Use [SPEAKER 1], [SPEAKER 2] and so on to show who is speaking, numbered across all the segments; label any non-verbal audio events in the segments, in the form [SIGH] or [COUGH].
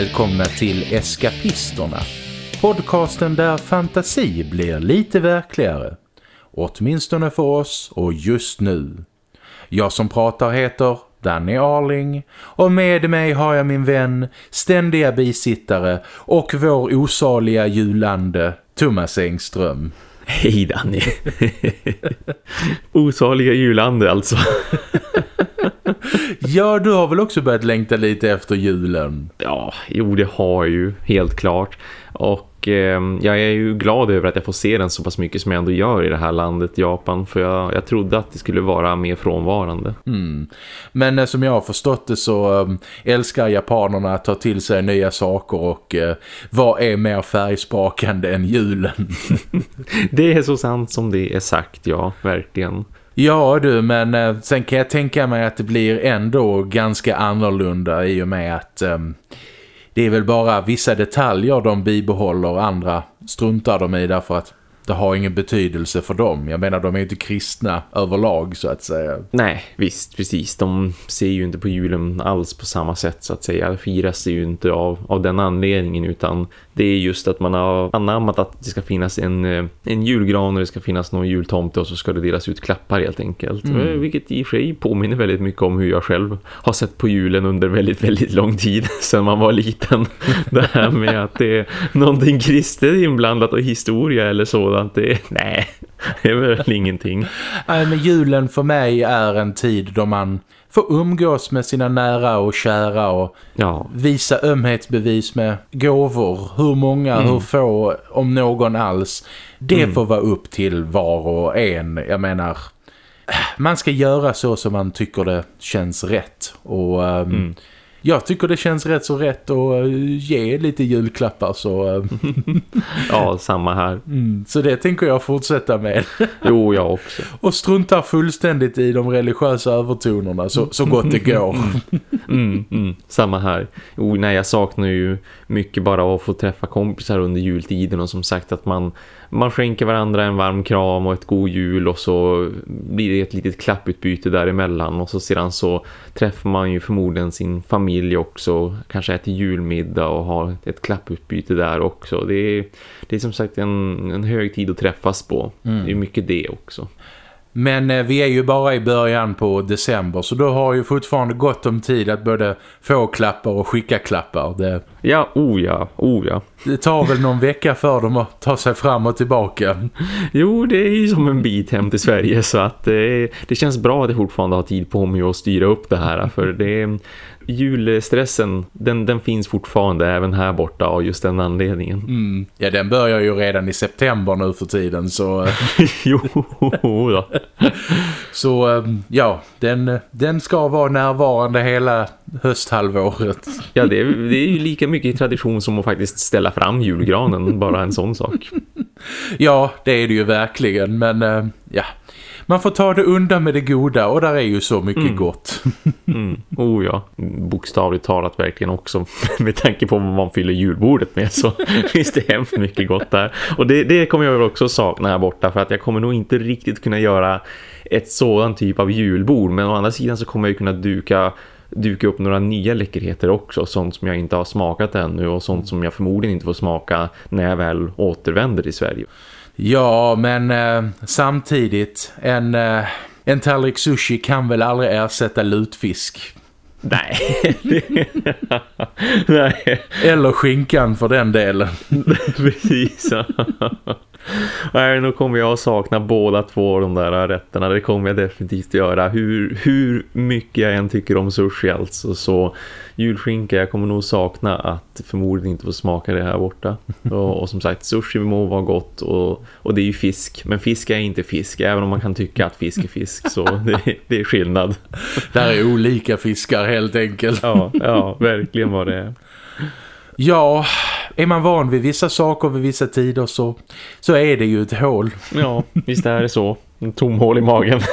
[SPEAKER 1] Välkomna till Eskapisterna. Podcasten där fantasi blir lite verkligare. Åtminstone för oss och just nu. Jag som pratar heter Danny Arling och med mig har jag min vän, ständiga bisittare och vår osaliga julande Thomas Engström.
[SPEAKER 2] Hej Danny. Osaliga julande alltså.
[SPEAKER 1] ja, du har väl också börjat längta lite efter julen?
[SPEAKER 2] Ja, jo det har jag ju, helt klart. Och eh, jag är ju glad över att jag får se den så pass mycket som jag ändå gör i det här landet, Japan. För jag, jag trodde att det skulle vara mer frånvarande.
[SPEAKER 1] Mm. Men eh, som jag har förstått det så eh, älskar japanerna att ta till sig nya saker. Och eh, vad är mer färgsprakande än julen? [LAUGHS]
[SPEAKER 2] det är så sant som det är sagt, ja, verkligen.
[SPEAKER 1] Ja du, men eh, sen kan jag tänka mig att det blir ändå ganska annorlunda i och med att... Det är väl bara vissa detaljer de bibehåller, andra struntar de i därför att det har ingen betydelse för dem. Jag menar, de är inte kristna överlag så att säga.
[SPEAKER 2] Nej, visst, precis. De ser ju inte på julen alls på samma sätt så att säga. Firas ju inte av, av den anledningen utan det är just att man har anammat att det ska finnas en, eh, en julgran och det ska finnas någon jultomte och så ska det delas ut klappar helt enkelt. Mm. Eh, vilket i och för sig påminner väldigt mycket om hur jag själv har sett på julen under väldigt, väldigt lång tid [LAUGHS] sedan man var liten. [LAUGHS] det här med att det är någonting kristet inblandat och historia eller sådant. Det är, nej, [LAUGHS] det är väl ingenting.
[SPEAKER 1] Nej, men julen för mig är en tid då man få umgås med sina nära och kära och ja. visa ömhetsbevis med gåvor. Hur många, mm. hur få, om någon alls. Det mm. får vara upp till var och en. Jag menar, man ska göra så som man tycker det känns rätt. Och um, mm jag tycker det känns rätt så rätt att eh, ge lite julklappar så... Eh. [LAUGHS]
[SPEAKER 2] ja, samma här.
[SPEAKER 1] Mm, så det tänker jag fortsätta med. [LAUGHS]
[SPEAKER 2] jo, jag också.
[SPEAKER 1] Och struntar fullständigt i de religiösa övertonerna så, så gott det går.
[SPEAKER 2] mm, mm, samma här. Jo, nej, jag saknar ju mycket bara att få träffa kompisar under jultiden och som sagt att man man skänker varandra en varm kram och ett god jul och så blir det ett litet klapputbyte däremellan och så sedan så träffar man ju förmodligen sin familj också, kanske äter julmiddag och har ett klapputbyte där också. Det är, det är som sagt en, en hög tid att träffas på. Mm. Det är mycket det också.
[SPEAKER 1] Men eh, vi är ju bara i början på december så då har ju fortfarande gott om tid att både få klappar och skicka klappar. Det...
[SPEAKER 2] Ja, oh ja, oh ja.
[SPEAKER 1] Det tar väl någon vecka för dem att ta sig fram och tillbaka. [LAUGHS]
[SPEAKER 2] Jo, det är ju som en bit hem till Sverige så att det, det känns bra att jag fortfarande har tid på mig att styra upp det här. För det, julstressen, den, den finns fortfarande även här borta av just den anledningen.
[SPEAKER 1] Mm. Ja, den börjar ju redan i september nu för tiden, så... [LAUGHS]
[SPEAKER 2] jo, då.
[SPEAKER 1] så, ehm, ja, den, den ska vara närvarande hela hösthalvåret.
[SPEAKER 2] ja, det är, det är ju lika mycket tradition som att faktiskt ställa fram julgranen, bara en sån sak. [LAUGHS]
[SPEAKER 1] ja, det är det ju verkligen, men ehm, ja, man får ta det undan med det goda och där är ju så mycket mm. gott. [LAUGHS]
[SPEAKER 2] mm. Oh ja, bokstavligt talat verkligen också. [LAUGHS] med tanke på vad man fyller julbordet med så [LAUGHS] finns det hemskt mycket gott där. Och det, det kommer jag också sakna här borta för att jag kommer nog inte riktigt kunna göra ett sådant typ av julbord. Men å andra sidan så kommer jag kunna duka duka upp några nya läckerheter också. Sånt som jag inte har smakat ännu och sånt som jag förmodligen inte får smaka när jag väl återvänder till Sverige.
[SPEAKER 1] Ja, men eh, samtidigt en, eh, en tallrik sushi kan väl aldrig ersätta lutfisk.
[SPEAKER 2] Nej. [LAUGHS]
[SPEAKER 1] Nej. Eller skinkan för den delen. [LAUGHS]
[SPEAKER 2] Precis. Nej, nu kommer jag att sakna båda två de där rätterna. Det kommer jag definitivt göra. Hur, hur mycket jag än tycker om sushi alltså. Så julskinka, jag kommer nog sakna att förmodligen inte få smaka det här borta. [LAUGHS] Och, och som sagt, sushi må vara gott och, och det är ju fisk. Men fisk är inte fisk, även om man kan tycka att fisk är fisk. Så [LAUGHS] det, det är skillnad.
[SPEAKER 1] Det här är olika fiskar helt enkelt.
[SPEAKER 2] Ja, ja verkligen vad det är.
[SPEAKER 1] Ja, är man van vid vissa saker vid vissa tider så, så är det ju ett hål.
[SPEAKER 2] Ja, visst är det så. En tom hål i magen. [LAUGHS]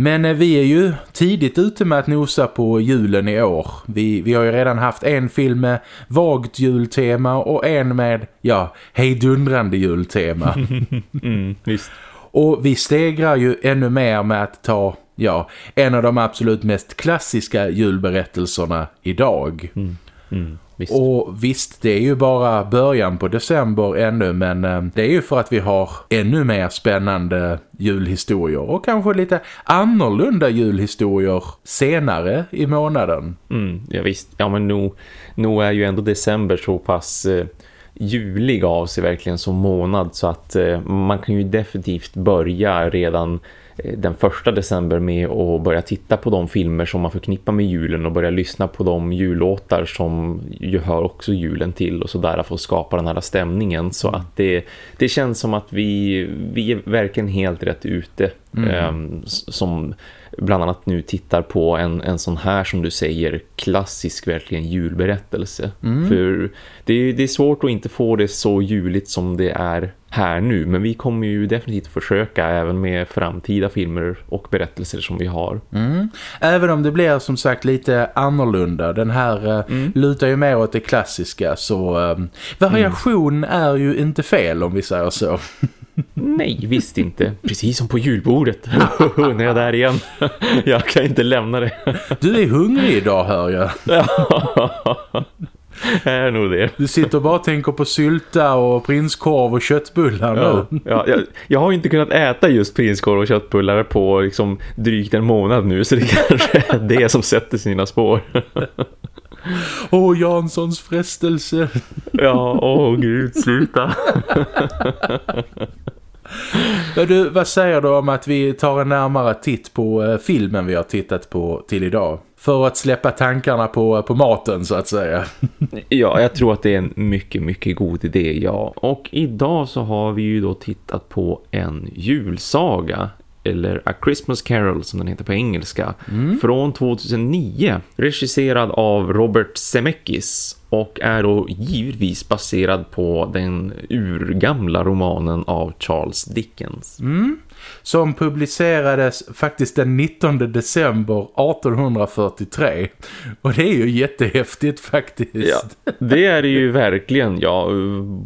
[SPEAKER 1] Men eh, vi är ju tidigt ute med att nosa på julen i år. Vi, vi har ju redan haft en film med vagt jultema och en med, ja, hejdundrande jultema. [LAUGHS]
[SPEAKER 2] mm, visst.
[SPEAKER 1] Och vi stegrar ju ännu mer med att ta ja, en av de absolut mest klassiska julberättelserna idag.
[SPEAKER 2] Mm. Mm.
[SPEAKER 1] Visst. Och visst, det är ju bara början på december ännu men eh, det är ju för att vi har ännu mer spännande julhistorier och kanske lite annorlunda julhistorier senare i månaden.
[SPEAKER 2] Mm, ja visst, ja men nog, nog är ju ändå december så pass... Eh julig av sig verkligen som månad så att eh, man kan ju definitivt börja redan den första december med att börja titta på de filmer som man förknippar med julen och börja lyssna på de jullåtar som ju hör också julen till och sådär för att skapa den här stämningen så mm. att det, det känns som att vi, vi är verkligen helt rätt ute mm. eh, som bland annat nu tittar på en, en sån här som du säger klassisk verkligen julberättelse. Mm. För det, det är svårt att inte få det så juligt som det är här nu. Men vi kommer ju definitivt försöka även med framtida filmer och berättelser som vi har.
[SPEAKER 1] Mm. Även om det blir som sagt lite annorlunda. Den här eh, mm. lutar ju mer åt det klassiska så um, variation mm. är ju inte fel om vi säger så. [LAUGHS]
[SPEAKER 2] Nej, visst inte. Precis som på julbordet. [LAUGHS] nu är jag där igen. [LAUGHS] jag kan inte lämna det.
[SPEAKER 1] du är hungrig idag, hör jag. [LAUGHS]
[SPEAKER 2] är nog det.
[SPEAKER 1] Du sitter och bara tänker på sylta och prinskorv och köttbullar
[SPEAKER 2] ja, nu. Ja, jag, jag har inte kunnat äta just prinskorv och köttbullar på liksom drygt en månad nu så det kanske är det som sätter sina spår.
[SPEAKER 1] Åh, oh, Janssons frestelse.
[SPEAKER 2] Ja, åh oh, gud, sluta.
[SPEAKER 1] du, vad säger du om att vi tar en närmare titt på eh, filmen vi har tittat på till idag? För att släppa tankarna på, på maten så att säga.
[SPEAKER 2] ja, jag tror att det är en mycket, mycket god idé, ja. Och idag så har vi ju då tittat på en julsaga eller A Christmas Carol som den heter på engelska mm. från 2009 regisserad av Robert Zemeckis och är då givetvis baserad på den urgamla romanen av Charles Dickens.
[SPEAKER 1] Mm. Som publicerades faktiskt den 19 december 1843. Och det är ju jättehäftigt faktiskt.
[SPEAKER 2] Ja, det är det ju verkligen, ja.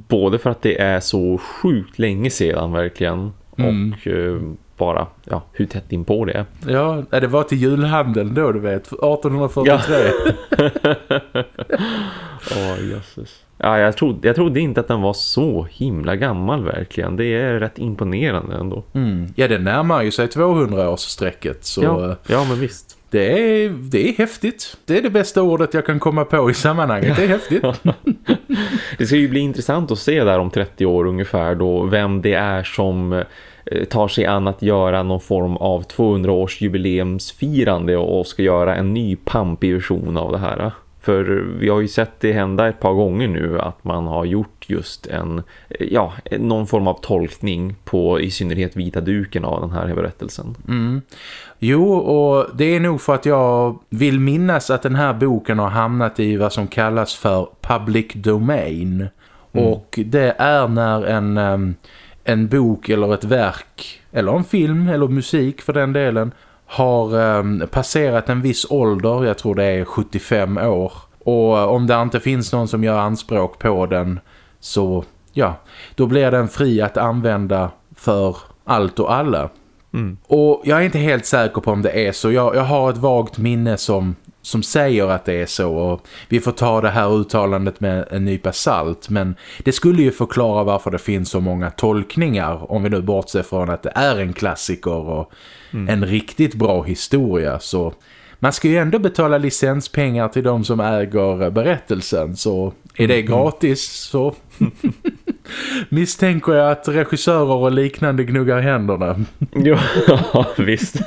[SPEAKER 2] Både för att det är så sjukt länge sedan verkligen. Mm. Och eh, bara, ja, hur tätt in på det
[SPEAKER 1] Ja, det var till julhandeln då, du vet. 1843. [LAUGHS]
[SPEAKER 2] Åh, oh, jösses. Ja, jag trodde, jag trodde inte att den var så himla gammal verkligen. Det är rätt imponerande ändå.
[SPEAKER 1] Mm. Ja, det närmar ju sig 200-årssträcket. Så
[SPEAKER 2] ja, ja, men visst.
[SPEAKER 1] Det är, det är häftigt. Det är det bästa ordet jag kan komma på i sammanhanget. Det är häftigt. [LAUGHS]
[SPEAKER 2] det ska ju bli intressant att se där om 30 år ungefär då vem det är som Eh, tar sig an att göra någon form av 200 års jubileumsfirande och ska göra en ny pampig version av det här. För vi har ju sett det hända ett par gånger nu att man har gjort just en, ja, någon form av tolkning på i synnerhet vita duken av den här berättelsen.
[SPEAKER 1] Mm. Jo, och det är nog för att jag vill minnas att den här boken har hamnat i vad som kallas för public domain. Mm. Och det är när en... En bok eller ett verk eller en film eller musik för den delen har eh, passerat en viss ålder, jag tror det är 75 år. Och om det inte finns någon som gör anspråk på den så ja, då blir den fri att använda för allt och alla. Mm. Och jag är inte helt säker på om det är så. Jag, jag har ett vagt minne som som säger att det är så och vi får ta det här uttalandet med en nypa salt men det skulle ju förklara varför det finns så många tolkningar om vi nu bortser från att det är en klassiker och mm. en riktigt bra historia så man ska ju ändå betala licenspengar till de som äger berättelsen så är det mm. gratis så [LAUGHS] misstänker jag att regissörer och liknande gnuggar händerna. [LAUGHS] [LAUGHS]
[SPEAKER 2] ja, visst.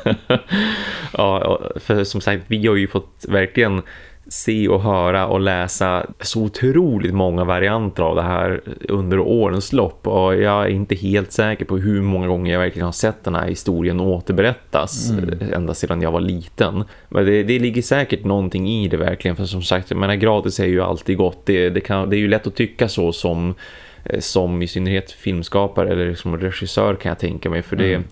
[SPEAKER 2] ja, för som sagt, vi har ju fått verkligen se och höra och läsa så otroligt många varianter av det här under årens lopp och jag är inte helt säker på hur många gånger jag verkligen har sett den här historien återberättas mm. ända sedan jag var liten. Men det, det ligger säkert någonting i det verkligen för som sagt, menar gratis är ju alltid gott. Det, det, kan, det är ju lätt att tycka så som som i synnerhet filmskapare eller som regissör kan jag tänka mig för det, mm.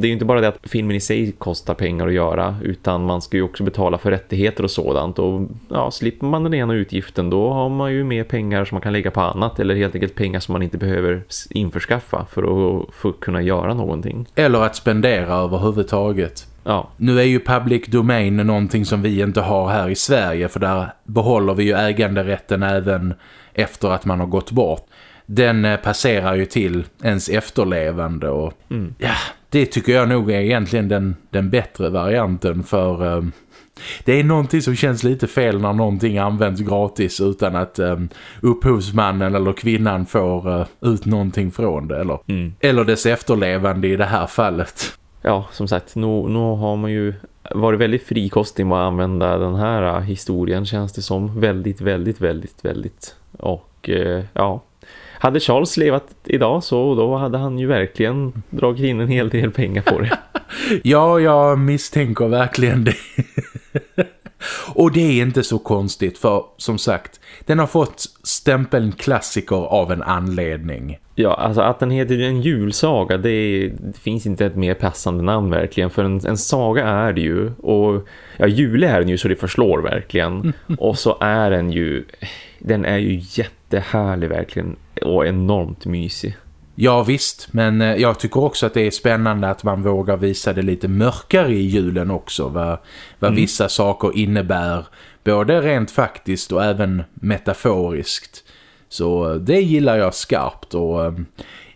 [SPEAKER 2] det är ju inte bara det att filmen i sig kostar pengar att göra utan man ska ju också betala för rättigheter och sådant och ja, slipper man den ena utgiften då har man ju mer pengar som man kan lägga på annat eller helt enkelt pengar som man inte behöver införskaffa för att, för att kunna göra någonting.
[SPEAKER 1] Eller att spendera överhuvudtaget. Ja. Nu är ju public domain någonting som vi inte har här i Sverige för där behåller vi ju äganderätten även efter att man har gått bort. Den eh, passerar ju till ens efterlevande och mm. ja, det tycker jag nog är egentligen den, den bättre varianten för um, det är någonting som känns lite fel när någonting används gratis utan att um, upphovsmannen eller kvinnan får uh, ut någonting från det eller, mm. eller dess efterlevande i det här fallet.
[SPEAKER 2] Ja, som sagt, nu, nu har man ju varit väldigt frikostig med att använda den här uh, historien känns det som väldigt, väldigt, väldigt, väldigt och uh, ja, hade Charles levat idag så då hade han ju verkligen dragit in en hel del pengar på det. [LAUGHS]
[SPEAKER 1] ja, jag misstänker verkligen det. [LAUGHS] Och det är inte så konstigt för som sagt, den har fått stämpeln klassiker av en anledning.
[SPEAKER 2] Ja, alltså att den heter en julsaga, det, är, det finns inte ett mer passande namn verkligen. För en, en, saga är det ju. Och ja, jul är den ju så det förslår verkligen. Och så är den ju, den är ju jättehärlig verkligen. Och enormt mysig.
[SPEAKER 1] Ja visst, men eh, jag tycker också att det är spännande att man vågar visa det lite mörkare i julen också. Vad, vad mm. vissa saker innebär, både rent faktiskt och även metaforiskt. Så eh, det gillar jag skarpt och eh,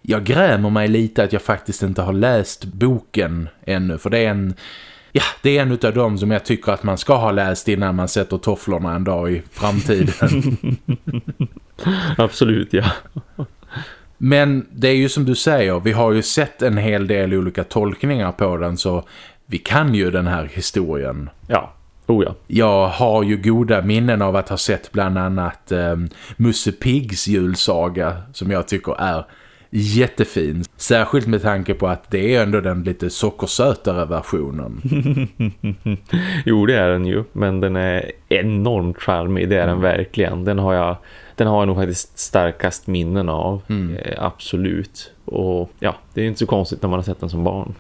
[SPEAKER 1] jag grämer mig lite att jag faktiskt inte har läst boken ännu. För det är en... Ja, det är en av dem som jag tycker att man ska ha läst innan man sätter tofflorna en dag i framtiden. [LAUGHS] [LAUGHS]
[SPEAKER 2] Absolut, ja.
[SPEAKER 1] Men det är ju som du säger, vi har ju sett en hel del olika tolkningar på den så vi kan ju den här historien.
[SPEAKER 2] Ja, oh ja.
[SPEAKER 1] Jag har ju goda minnen av att ha sett bland annat eh, Musse Pigs julsaga som jag tycker är jättefin. Särskilt med tanke på att det är ändå den lite sockersötare versionen. [LAUGHS]
[SPEAKER 2] jo, det är den ju. Men den är enormt charmig, det är den verkligen. Den har jag den har jag nog faktiskt starkast minnen av. Mm. Eh, absolut. Och ja, det är inte så konstigt när man har sett den som barn.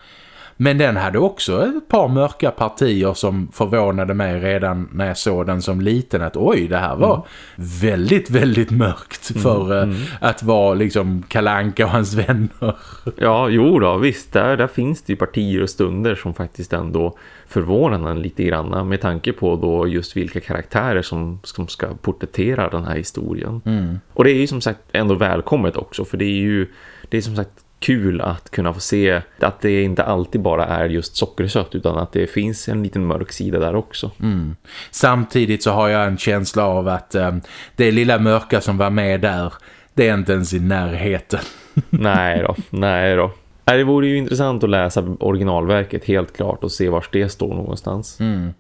[SPEAKER 1] Men den hade också ett par mörka partier som förvånade mig redan när jag såg den som liten. Att oj, det här var mm. väldigt, väldigt mörkt mm, för mm, mm. att vara liksom Kalanka och hans vänner.
[SPEAKER 2] Ja, jo då, visst. Där, där finns det ju partier och stunder som faktiskt ändå förvånar en lite grann med tanke på då just vilka karaktärer som, som ska porträttera den här historien. Mm. Och det är ju som sagt ändå välkommet också för det är ju det är som sagt kul att kunna få se att det inte alltid bara är just sockersött utan att det finns en liten mörk sida där också.
[SPEAKER 1] Mm. Samtidigt så har jag en känsla av att um, det lilla mörka som var med där, det är inte ens i närheten. [LAUGHS]
[SPEAKER 2] nej då, nej då. Det vore ju intressant att läsa originalverket helt klart och se var det står någonstans.
[SPEAKER 1] Mm.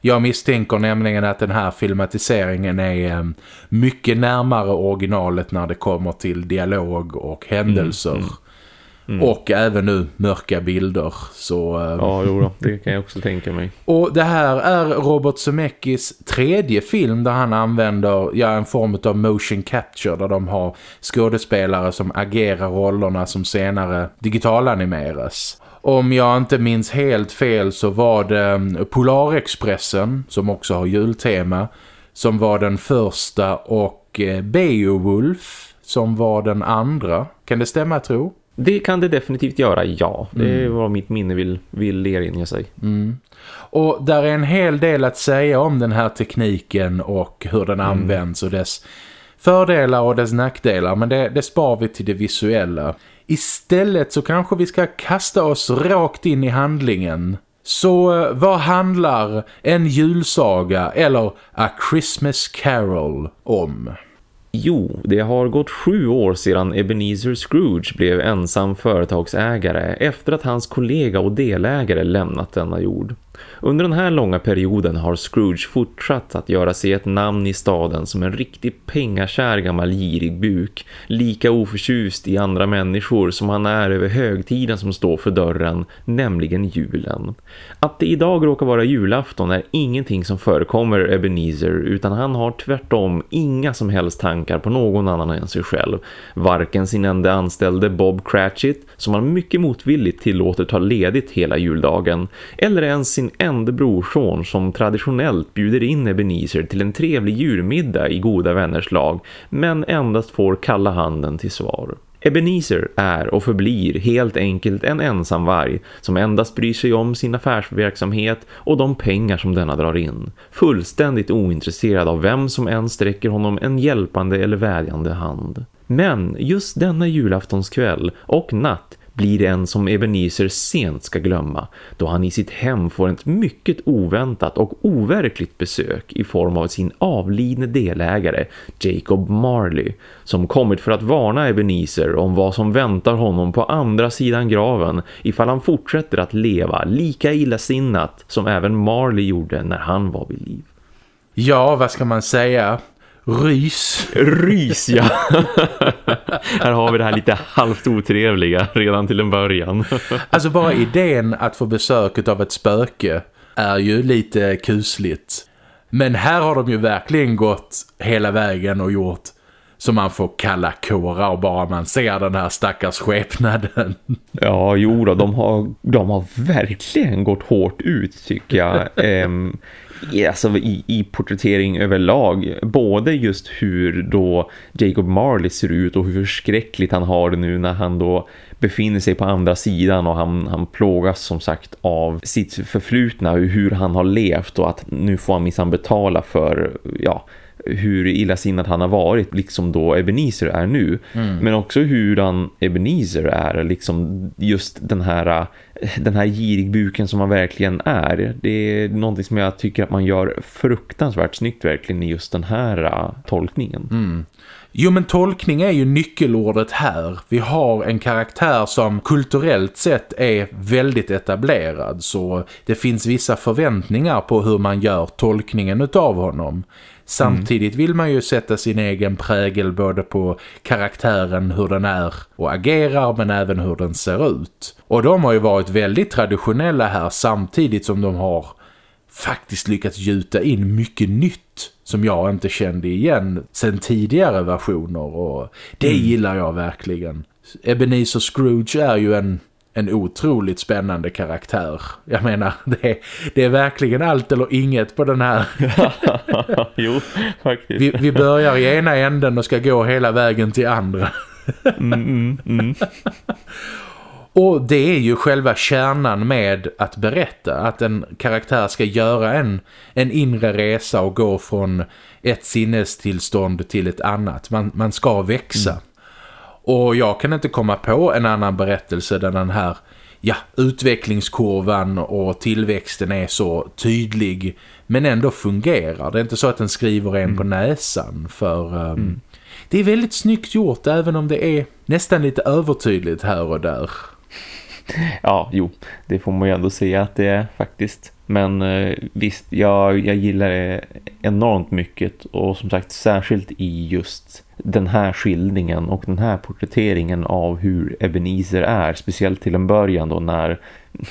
[SPEAKER 1] Jag misstänker nämligen att den här filmatiseringen är um, mycket närmare originalet när det kommer till dialog och händelser. Mm, mm. Mm. Och även nu mörka bilder. Så,
[SPEAKER 2] eh, ja, jo då, det kan jag också tänka mig. [LAUGHS]
[SPEAKER 1] Och det här är Robert Zemeckis tredje film där han använder ja, en form av motion capture. Där de har skådespelare som agerar rollerna som senare digitalanimeras. Om jag inte minns helt fel så var det mm, Polarexpressen som också har jultema som var den första och eh, Beowulf som var den andra. Kan det stämma tro?
[SPEAKER 2] Det kan det definitivt göra, ja. Det är mm. vad mitt minne vill, vill erinra sig.
[SPEAKER 1] Mm. Och där är en hel del att säga om den här tekniken och hur den mm. används och dess fördelar och dess nackdelar. Men det, det spar vi till det visuella. Istället så kanske vi ska kasta oss rakt in i handlingen. Så eh, vad handlar en julsaga eller A Christmas Carol om?
[SPEAKER 2] Jo, det har gått sju år sedan Ebenezer Scrooge blev ensam företagsägare efter att hans kollega och delägare lämnat denna jord. Under den här långa perioden har Scrooge fortsatt att göra sig ett namn i staden som en riktig pengakär gammal girig buk, lika oförtjust i andra människor som han är över högtiden som står för dörren, nämligen julen. Att det idag råkar vara julafton är ingenting som förekommer Ebenezer utan han har tvärtom inga som helst tankar på någon annan än sig själv. Varken sin enda anställde Bob Cratchit som han mycket motvilligt tillåter ta ledigt hela juldagen eller ens sin sin enda brorson som traditionellt bjuder in Ebenezer till en trevlig julmiddag i goda vänners lag men endast får kalla handen till svar. Ebenezer är och förblir helt enkelt en ensamvarg som endast bryr sig om sin affärsverksamhet och de pengar som denna drar in. Fullständigt ointresserad av vem som än sträcker honom en hjälpande eller vädjande hand. Men just denna julaftonskväll och natt blir en som Ebenezer sent ska glömma då han i sitt hem får ett mycket oväntat och overkligt besök i form av sin avlidne delägare Jacob Marley som kommit för att varna Ebenezer om vad som väntar honom på andra sidan graven ifall han fortsätter att leva lika illasinnat som även Marley gjorde när han var vid liv.
[SPEAKER 1] Ja, vad ska man säga? Rys.
[SPEAKER 2] Rys, ja. [LAUGHS] här har vi det här lite halvt otrevliga redan till en början. [LAUGHS]
[SPEAKER 1] alltså bara idén att få besök av ett spöke är ju lite kusligt. Men här har de ju verkligen gått hela vägen och gjort som man får kalla kåra och bara man ser den här stackars skepnaden. [LAUGHS]
[SPEAKER 2] Ja, jo då, de har, de har verkligen gått hårt ut tycker jag alltså i, i porträttering överlag. Både just hur då Jacob Marley ser ut och hur förskräckligt han har det nu när han då befinner sig på andra sidan och han, han plågas som sagt av sitt förflutna, hur han har levt och att nu får han minsann betala för ja, hur illasinnad han har varit liksom då Ebenezer är nu. Mm. Men också hur han Ebenezer är liksom just den här den här girigbuken som man verkligen är. Det är någonting som jag tycker att man gör fruktansvärt snyggt verkligen i just den här uh, tolkningen.
[SPEAKER 1] Mm. Jo men tolkning är ju nyckelordet här. Vi har en karaktär som kulturellt sett är väldigt etablerad så det finns vissa förväntningar på hur man gör tolkningen utav honom. Samtidigt vill man ju sätta sin egen prägel både på karaktären, hur den är och agerar men även hur den ser ut. Och de har ju varit väldigt traditionella här samtidigt som de har faktiskt lyckats gjuta in mycket nytt som jag inte kände igen sen tidigare versioner och det mm. gillar jag verkligen. Ebenezer Scrooge är ju en en otroligt spännande karaktär. Jag menar, [LAUGHS] det är, det är verkligen allt eller inget på den här. [LAUGHS]
[SPEAKER 2] jo, faktiskt.
[SPEAKER 1] Vi, vi, börjar i ena änden och ska gå hela vägen till andra. mm, mm, mm. [LAUGHS] Och det är ju själva kärnan med att berätta. Att en karaktär ska göra en, en inre resa och gå från ett sinnestillstånd till ett annat. Man, man ska växa. Mm. Och jag kan inte komma på en annan berättelse där den här ja, utvecklingskurvan och tillväxten är så tydlig men ändå fungerar. Det är inte så att den skriver en mm. på näsan för um, mm. det är väldigt snyggt gjort även om det är nästan lite övertydligt här och där.
[SPEAKER 2] Ja, jo, det får man ju ändå säga att det är faktiskt. Men eh, visst, jag, jag gillar det enormt mycket och som sagt särskilt i just den här skildringen och den här porträtteringen av hur Ebenezer är, speciellt till en början då när,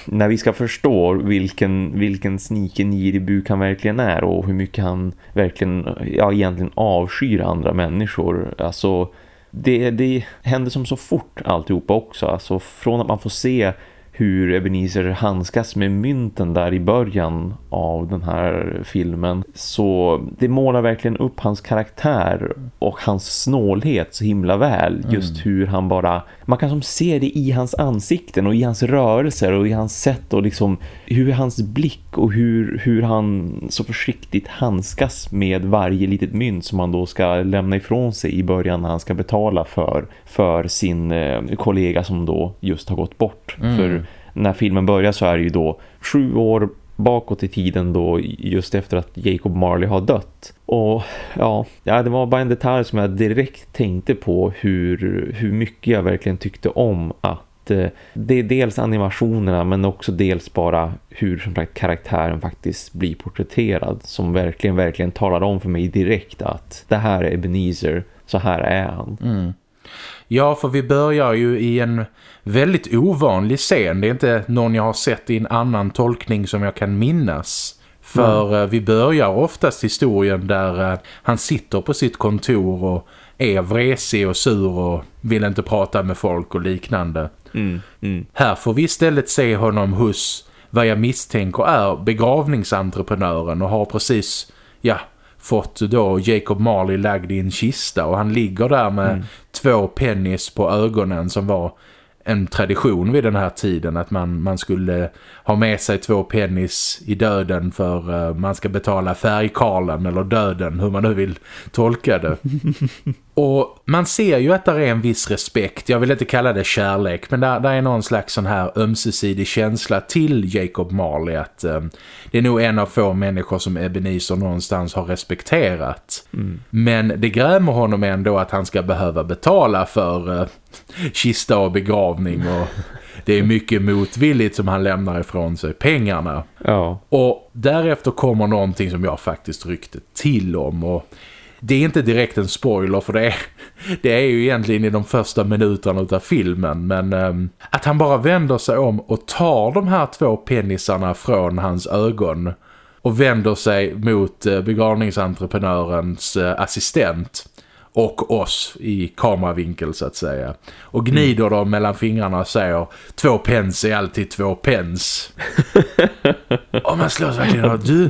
[SPEAKER 2] när vi ska förstå vilken, vilken sniken giribuk han verkligen är och hur mycket han verkligen ja, egentligen avskyr andra människor. Alltså det, det händer som så fort alltihopa också. Alltså från att man får se hur Ebenezer handskas med mynten där i början av den här filmen. Så det målar verkligen upp hans karaktär och hans snålhet så himla väl. Just mm. hur han bara, man kan som se det i hans ansikten och i hans rörelser och i hans sätt och liksom hur hans blick och hur, hur han så försiktigt handskas med varje litet mynt som han då ska lämna ifrån sig i början när han ska betala för, för sin eh, kollega som då just har gått bort. Mm. För när filmen börjar så är det ju då sju år bakåt i tiden då just efter att Jacob Marley har dött. Och ja, det var bara en detalj som jag direkt tänkte på hur, hur mycket jag verkligen tyckte om att eh, det är dels animationerna men också dels bara hur som sagt, karaktären faktiskt blir porträtterad som verkligen, verkligen talar om för mig direkt att det här är Ebenezer, så här är han.
[SPEAKER 1] Mm. Ja, för vi börjar ju i en väldigt ovanlig scen. Det är inte någon jag har sett i en annan tolkning som jag kan minnas. För mm. vi börjar oftast historien där eh, han sitter på sitt kontor och är vresig och sur och vill inte prata med folk och liknande. Mm. Mm. Här får vi istället se honom hos vad jag misstänker är begravningsentreprenören och har precis ja, fått då Jacob Marley lagd i en kista och han ligger där med mm. två pennis på ögonen som var en tradition vid den här tiden att man, man skulle ha med sig två pennis i döden för uh, man ska betala färgkarlen eller döden, hur man nu vill tolka det. [LAUGHS] och man ser ju att det är en viss respekt, jag vill inte kalla det kärlek, men där, där är någon slags sån här ömsesidig känsla till Jacob Marley att uh, det är nog en av få människor som Ebenezer någonstans har respekterat. Mm. Men det grämer honom ändå att han ska behöva betala för uh, [LAUGHS] kista och begravning och det är mycket motvilligt som han lämnar ifrån sig pengarna.
[SPEAKER 2] Ja.
[SPEAKER 1] Och därefter kommer någonting som jag faktiskt ryckte till om och det är inte direkt en spoiler för det är, [LAUGHS] det är ju egentligen i de första minuterna av filmen men um, att han bara vänder sig om och tar de här två pennisarna från hans ögon och vänder sig mot uh, begravningsentreprenörens uh, assistent och oss i kameravinkel så att säga. Och gnider dem mellan fingrarna och säger två pens är alltid två pens. [LAUGHS] och man slår sig verkligen av, du...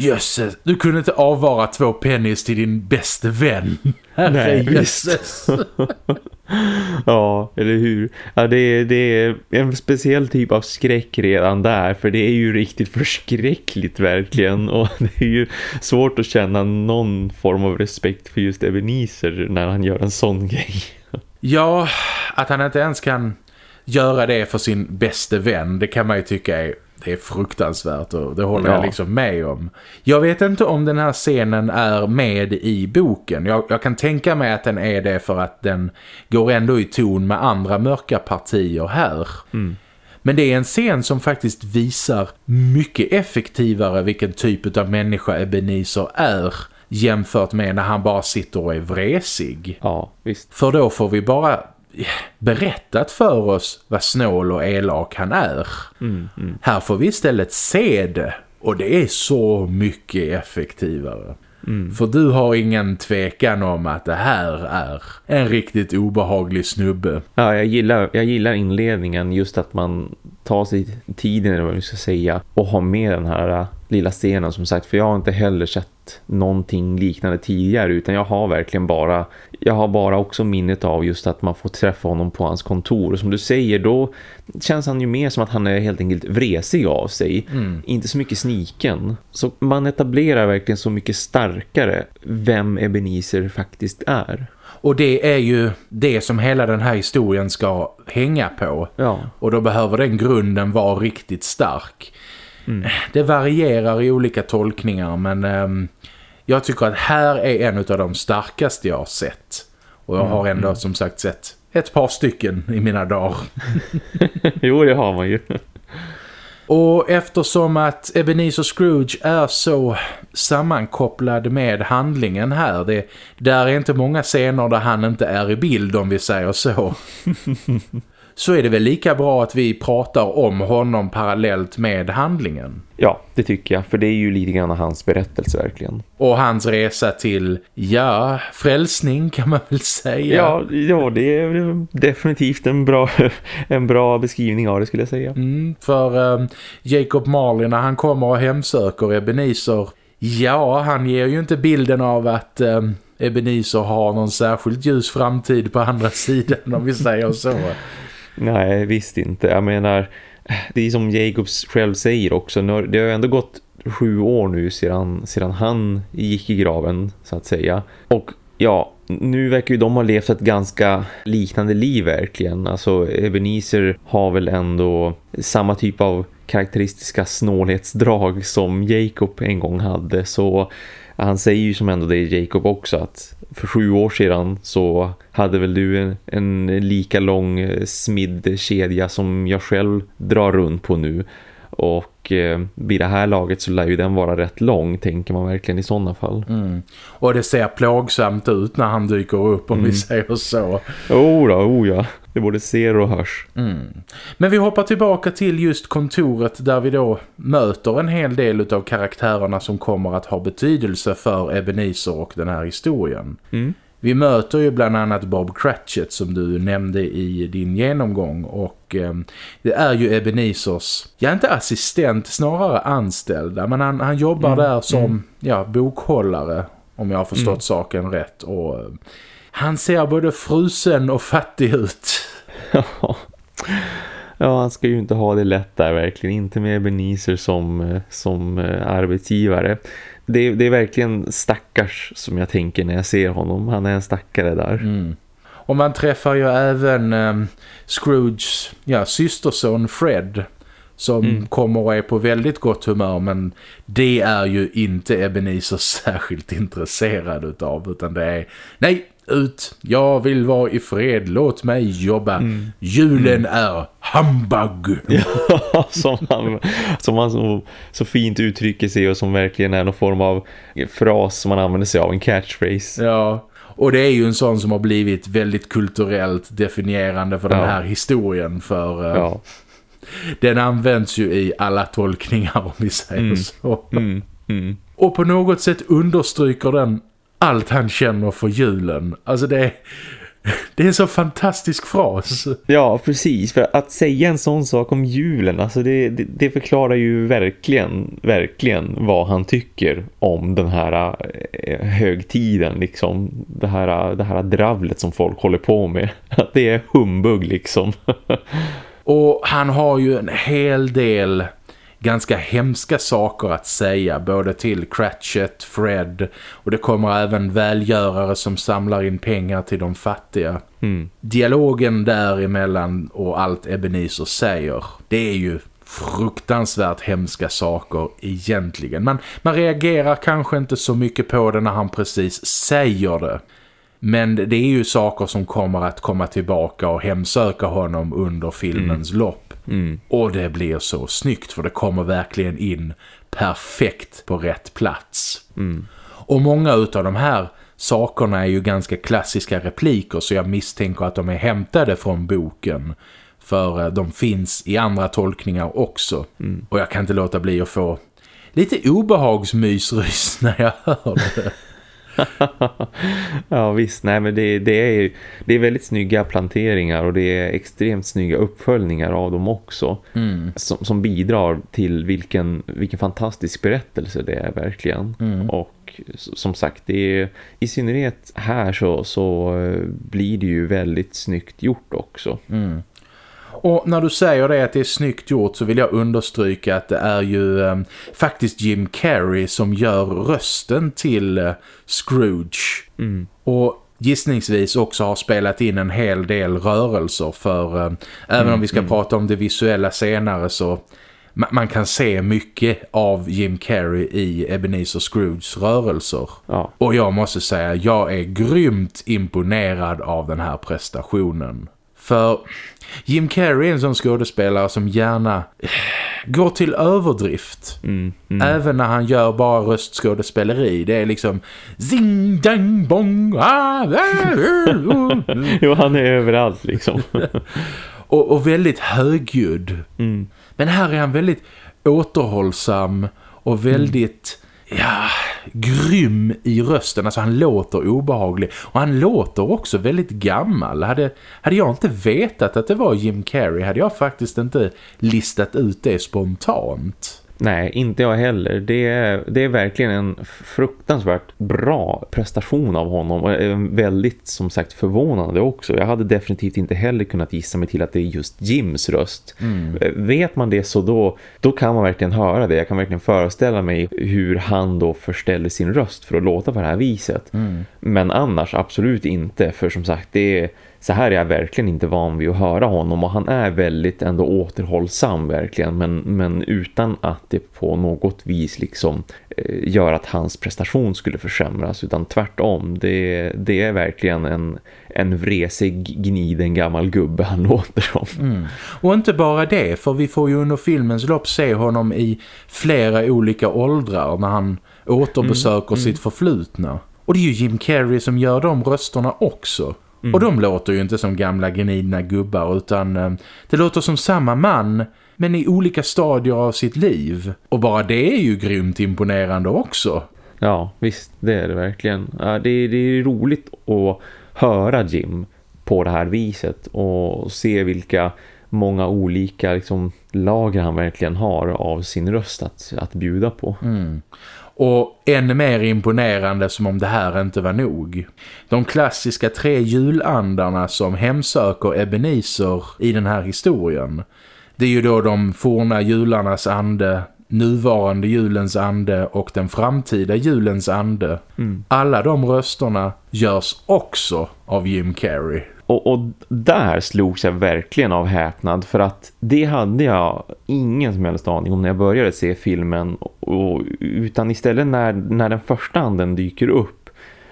[SPEAKER 1] Jösses, du kunde inte avvara två pennis till din bästa vän. [LAUGHS]
[SPEAKER 2] Herre jösses. [LAUGHS] ja, eller hur? Ja, det, är, det är en speciell typ av skräck redan där. För det är ju riktigt [LAUGHS] förskräckligt verkligen. Och det är ju svårt att känna någon form av respekt för just Ebenezer när han gör en sån grej.
[SPEAKER 1] Ja, att han inte ens kan göra det för sin bästa vän. Det kan man ju tycka är det är fruktansvärt och det håller ja. jag liksom med om. Jag vet inte om den här scenen är med i boken. Jag, jag, kan tänka mig att den är det för att den går ändå i ton med andra mörka partier här.
[SPEAKER 2] Mm.
[SPEAKER 1] Men det är en scen som faktiskt visar mycket effektivare vilken typ av människa Ebenezer är jämfört med när han bara sitter och är vresig.
[SPEAKER 2] Ja, visst.
[SPEAKER 1] För då får vi bara berättat för oss vad snål och elak han är.
[SPEAKER 2] Mm, mm.
[SPEAKER 1] Här får vi istället se det och det är så mycket effektivare.
[SPEAKER 2] Mm.
[SPEAKER 1] För du har ingen tvekan om att det här är en riktigt obehaglig snubbe.
[SPEAKER 2] Ja, jag gillar, jag gillar inledningen just att man tar sig tiden eller vad man ska säga och har med den här lilla scenen som sagt. För jag har inte heller sett någonting liknande tidigare utan jag har verkligen bara jag har bara också minnet av just att man får träffa honom på hans kontor. Och som du säger då känns han ju mer som att han är helt enkelt vresig av sig.
[SPEAKER 1] Mm.
[SPEAKER 2] inte så mycket sniken. Så man etablerar verkligen så mycket starkare vem Ebenezer faktiskt är
[SPEAKER 1] och det är ju det som hela den här historien ska hänga på.
[SPEAKER 2] Ja.
[SPEAKER 1] Och då behöver den grunden vara riktigt stark.
[SPEAKER 2] Mm.
[SPEAKER 1] Det varierar i olika tolkningar men um, jag tycker att här är en av de starkaste jag har sett. Och jag har ändå mm. som sagt sett ett par stycken i mina dagar. [LAUGHS]
[SPEAKER 2] jo, det har man ju.
[SPEAKER 1] Och eftersom att Ebenezer Scrooge är så sammankopplad med handlingen här, det där är inte många scener där han inte är i bild om vi säger så. [LAUGHS] så är det väl lika bra att vi pratar om honom parallellt med handlingen.
[SPEAKER 2] Ja, det tycker jag. För det är ju lite grann hans berättelse verkligen.
[SPEAKER 1] Och hans resa till, ja, frälsning kan man väl säga.
[SPEAKER 2] Ja, ja det är definitivt en bra, [LAUGHS] en bra beskrivning av det skulle jag säga.
[SPEAKER 1] Mm, för um, Jacob Marley när han kommer och hemsöker Ebenezer, ja, han ger ju inte bilden av att... Um, Ebenezer har någon särskilt ljus framtid på andra [LAUGHS] sidan om vi säger så.
[SPEAKER 2] Nej, visst inte. Jag menar, det är som Jacobs själv säger också. Det har ändå gått sju år nu sedan, sedan han gick i graven, så att säga. Och ja, nu verkar ju de ha levt ett ganska liknande liv verkligen. Alltså Ebenezer har väl ändå samma typ av karaktäristiska snålhetsdrag som Jacob en gång hade. Så han säger ju som ändå det Jacob också att för sju år sedan så hade väl du en, en lika lång eh, smidd-kedja som jag själv drar runt på nu. Och eh, vid det här laget så lär ju den vara rätt lång, tänker man verkligen i sådana fall.
[SPEAKER 1] Mm. Och det ser plågsamt ut när han dyker upp, om mm. vi säger så.
[SPEAKER 2] Oh då, oh ja. Det både ser och hörs.
[SPEAKER 1] Mm. Men vi hoppar tillbaka till just kontoret där vi då möter en hel del av karaktärerna som kommer att ha betydelse för Ebenezer och den här historien.
[SPEAKER 2] Mm.
[SPEAKER 1] Vi möter ju bland annat Bob Cratchit som du nämnde i din genomgång och eh, det är ju Ebenezers, ja inte assistent, snarare anställda men han, han jobbar mm. där som mm. ja, bokhållare om jag har förstått mm. saken rätt och eh, han ser både frusen och fattig ut.
[SPEAKER 2] Ja, han ska ju inte ha det lätt där verkligen. Inte med Ebenezer som, eh, som eh, arbetsgivare. Det, det är verkligen stackars som jag tänker när jag ser honom. Han är en stackare där.
[SPEAKER 1] Mm. Och man träffar ju även um, Scrooges ja, systerson Fred som mm. kommer och är på väldigt gott humör men det är ju inte Ebenezer [LAUGHS] särskilt intresserad utav utan det är nej, ut. Jag vill vara i fred. Låt mig jobba. Mm. Julen mm. är humbug. [LAUGHS]
[SPEAKER 2] Ja, som han, som han så, så, fint uttrycker sig och som verkligen är någon form av fras som man använder sig av, en catchphrase.
[SPEAKER 1] Ja, och det är ju en sån som har blivit väldigt kulturellt definierande för ja. den här historien. För uh, ja. den används ju i alla tolkningar om vi säger mm. så. Mm. Mm. Och på något sätt understryker den allt han känner för julen. Alltså det är, det är en så fantastisk fras.
[SPEAKER 2] Ja, precis. För att säga en sån sak om julen, alltså det, det, det, förklarar ju verkligen, verkligen vad han tycker om den här eh, högtiden, liksom. Det här, det här dravlet som folk håller på med. Att det är humbug, liksom. [LAUGHS]
[SPEAKER 1] Och han har ju en hel del ganska hemska saker att säga både till Cratchit, Fred och det kommer även välgörare som samlar in pengar till de fattiga. Mm. Dialogen däremellan och allt Ebenezer säger, det är ju fruktansvärt hemska saker egentligen. Man, man reagerar kanske inte så mycket på det när han precis säger det. Men det är ju saker som kommer att komma tillbaka och hemsöka honom under filmens mm. lopp. Mm. Och det blir så snyggt för det kommer verkligen in perfekt på rätt plats. Mm. Och många av de här sakerna är ju ganska klassiska repliker så jag misstänker att de är hämtade från boken. För eh, de finns i andra tolkningar också. Mm. Och jag kan inte låta bli att få lite obehagsmysrys [LAUGHS] när jag hör det. [LAUGHS]
[SPEAKER 2] ja visst, nej men det, det, är, det är väldigt snygga planteringar och det är extremt snygga uppföljningar av dem också. Mm. Som, som, bidrar till vilken, vilken fantastisk berättelse det är verkligen. Mm. Och som sagt, det är, i synnerhet här så, så eh, blir det ju väldigt snyggt gjort också. Mm.
[SPEAKER 1] Och när du säger det att det är snyggt gjort så vill jag understryka att det är ju eh, faktiskt Jim Carrey som gör rösten till eh, Scrooge. Mm. Och gissningsvis också har spelat in en hel del rörelser för eh, även mm, om vi ska mm. prata om det visuella senare så man kan se mycket av Jim Carrey i Ebenezer Scrooges rörelser. Ja. Och jag måste säga, jag är grymt imponerad av den här prestationen. För Jim Carrey är en sån skådespelare som gärna går till överdrift. Mm, mm. Även när han gör bara röstskådespeleri. Det är liksom zing, dang, bong, ah, ah,
[SPEAKER 2] ah. [LAUGHS] Jo, han är överallt liksom. [LAUGHS]
[SPEAKER 1] och, och, väldigt högljudd. Mm. Men här är han väldigt återhållsam och väldigt ja, grym i rösten. Alltså han låter obehaglig. Och han låter också väldigt gammal. Hade, hade jag inte vetat att det var Jim Carrey hade jag faktiskt inte listat ut det spontant.
[SPEAKER 2] Nej, inte jag heller. Det är, det är verkligen en fruktansvärt bra prestation av honom. Och väldigt, som sagt, förvånande också. Jag hade definitivt inte heller kunnat gissa mig till att det är just Jims röst. Mm. Vet man det så då, då kan man verkligen höra det. Jag kan verkligen föreställa mig hur han då förställer sin röst för att låta på det här viset. Mm. Men annars absolut inte. För som sagt, det är så här är jag verkligen inte van vid att höra honom och han är väldigt ändå återhållsam verkligen men, men utan att det på något vis liksom eh, gör att hans prestation skulle försämras utan tvärtom det, det är verkligen en, en vresig gniden gammal gubbe han [LAUGHS] låter som. Mm.
[SPEAKER 1] Och inte bara det för vi får ju under filmens lopp se honom i flera olika åldrar när han återbesöker mm. sitt förflutna. Och det är ju Jim Carrey som gör de rösterna också. Mm. Och de låter ju inte som gamla gnidna gubbar utan eh, det låter som samma man men i olika stadier av sitt liv. Och bara det är ju grymt imponerande också.
[SPEAKER 2] Ja, visst, det är det verkligen. Det, det är roligt att höra Jim på det här viset och se vilka många olika liksom, lager han verkligen har av sin röst att, att bjuda på.
[SPEAKER 1] Mm. Och ännu mer imponerande som om det här inte var nog. De klassiska tre julandarna som hemsöker Ebenezer i den här historien. Det är ju då de forna jularnas ande, nuvarande julens ande och den framtida julens ande. Mm. Alla de rösterna görs också av Jim Carrey.
[SPEAKER 2] Och, och, där slogs jag verkligen av häpnad för att det hade jag ingen som helst aning om när jag började se filmen och, utan istället när, när den första anden dyker upp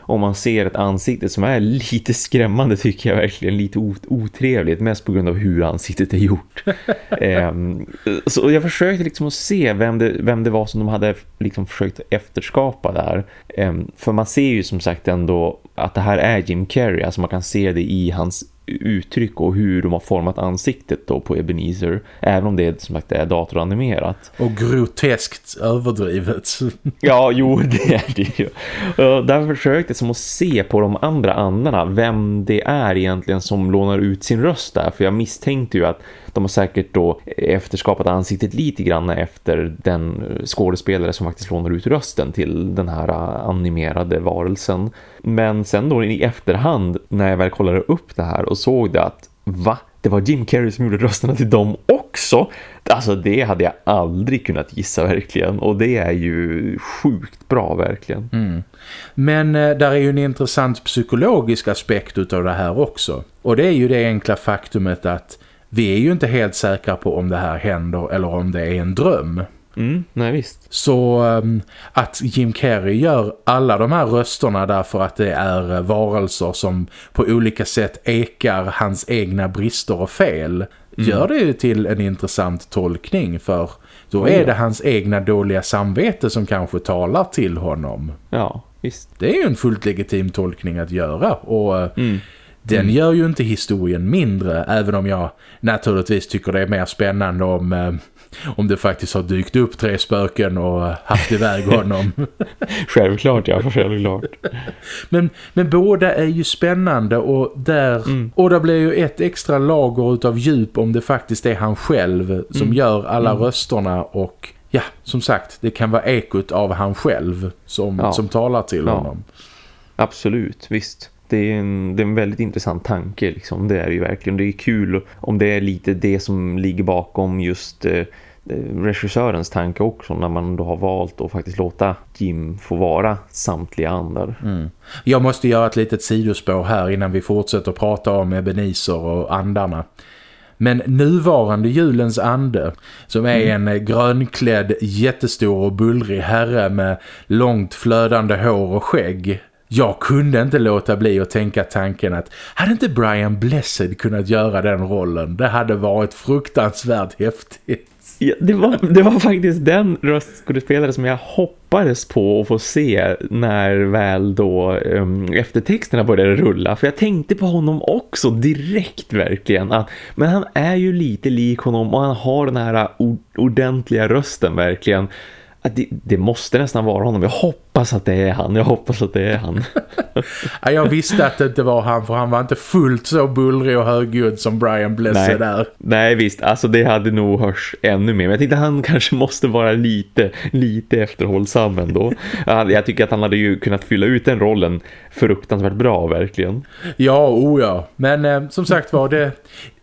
[SPEAKER 2] om man ser ett ansikte som är lite skrämmande tycker jag verkligen lite otrevligt mest på grund av hur ansiktet är gjort. um, [LAUGHS] så jag försökte liksom att se vem det, vem det var som de hade liksom försökt efterskapa där. Um, för man ser ju som sagt ändå att det här är Jim Carrey, alltså man kan se det i hans uttryck och hur de har format ansiktet då på Ebenezer även om det som sagt är datoranimerat.
[SPEAKER 1] Och groteskt överdrivet. [LAUGHS]
[SPEAKER 2] ja, jo det är det ju. Därför försökte som att se på de andra andarna vem det är egentligen som lånar ut sin röst där för jag misstänkte ju att de har säkert då efterskapat ansiktet lite grann efter den skådespelare som faktiskt lånar ut rösten till den här äh, animerade varelsen. Men sen då i efterhand när jag väl kollade upp det här och såg det att va? Det var Jim Carrey som gjorde rösterna till dem också. Alltså det hade jag aldrig kunnat gissa verkligen. Och det är ju sjukt bra verkligen.
[SPEAKER 1] Mm. Men eh, där är ju en intressant psykologisk aspekt utav det här också. Och det är ju det enkla faktumet att vi är ju inte helt säkra på om det här händer eller om det är en dröm.
[SPEAKER 2] Mm, nej visst.
[SPEAKER 1] Så um, att Jim Carrey gör alla de här rösterna därför att det är uh, varelser som på olika sätt ekar hans egna brister och fel mm. gör det ju till en intressant tolkning för då oh, är det hans egna dåliga samvete som kanske talar till honom.
[SPEAKER 2] Ja, visst.
[SPEAKER 1] Det är ju en fullt legitim tolkning att göra och uh, mm. Den mm. gör ju inte historien mindre även om jag naturligtvis tycker det är mer spännande om, eh, om det faktiskt har dykt upp tre spöken och haft iväg honom. [LAUGHS] [LAUGHS]
[SPEAKER 2] självklart, ja, självklart.
[SPEAKER 1] men, men båda är ju spännande och där, mm. och där blir ju ett extra lager utav djup om det faktiskt är han själv som mm. gör alla mm. rösterna och ja, som sagt, det kan vara ekot av han själv som, ja. som talar till ja. honom.
[SPEAKER 2] Absolut, visst det är, en, det är en väldigt intressant tanke liksom. det är ju verkligen, det är kul om det är lite det som ligger bakom just eh, regissörens tanke också när man då har valt att faktiskt låta Jim få vara samtliga andar.
[SPEAKER 1] Mm. Jag måste göra ett litet sidospår här innan vi fortsätter prata om Ebenezer och andarna. Men nuvarande julens ande, som är mm. en grönklädd, jättestor och bullrig herre med långt flödande hår och skägg jag kunde inte låta bli att tänka tanken att hade inte Brian Blessed kunnat göra den rollen? Det hade varit fruktansvärt häftigt.
[SPEAKER 2] Ja, det, var, det var faktiskt den röstskådespelare som jag hoppades på att få se när väl då um, eftertexterna började rulla. För jag tänkte på honom också direkt verkligen. Att, men han är ju lite lik honom och han har den här ordentliga rösten verkligen det, det, måste nästan vara honom. Jag hoppas att det är han. Jag hoppas att det är han. [LAUGHS]
[SPEAKER 1] ja, jag visste att det inte var han för han var inte fullt så bullrig och högljudd som Brian Blessed
[SPEAKER 2] Nej.
[SPEAKER 1] där.
[SPEAKER 2] Nej, visst. Alltså det hade nog hörs ännu mer. Men jag tänkte att han [LAUGHS] kanske måste vara lite, lite efterhållsam ändå. jag tycker att han hade ju kunnat fylla ut den rollen fruktansvärt bra, verkligen.
[SPEAKER 1] Ja, o ja. Men eh, som sagt var det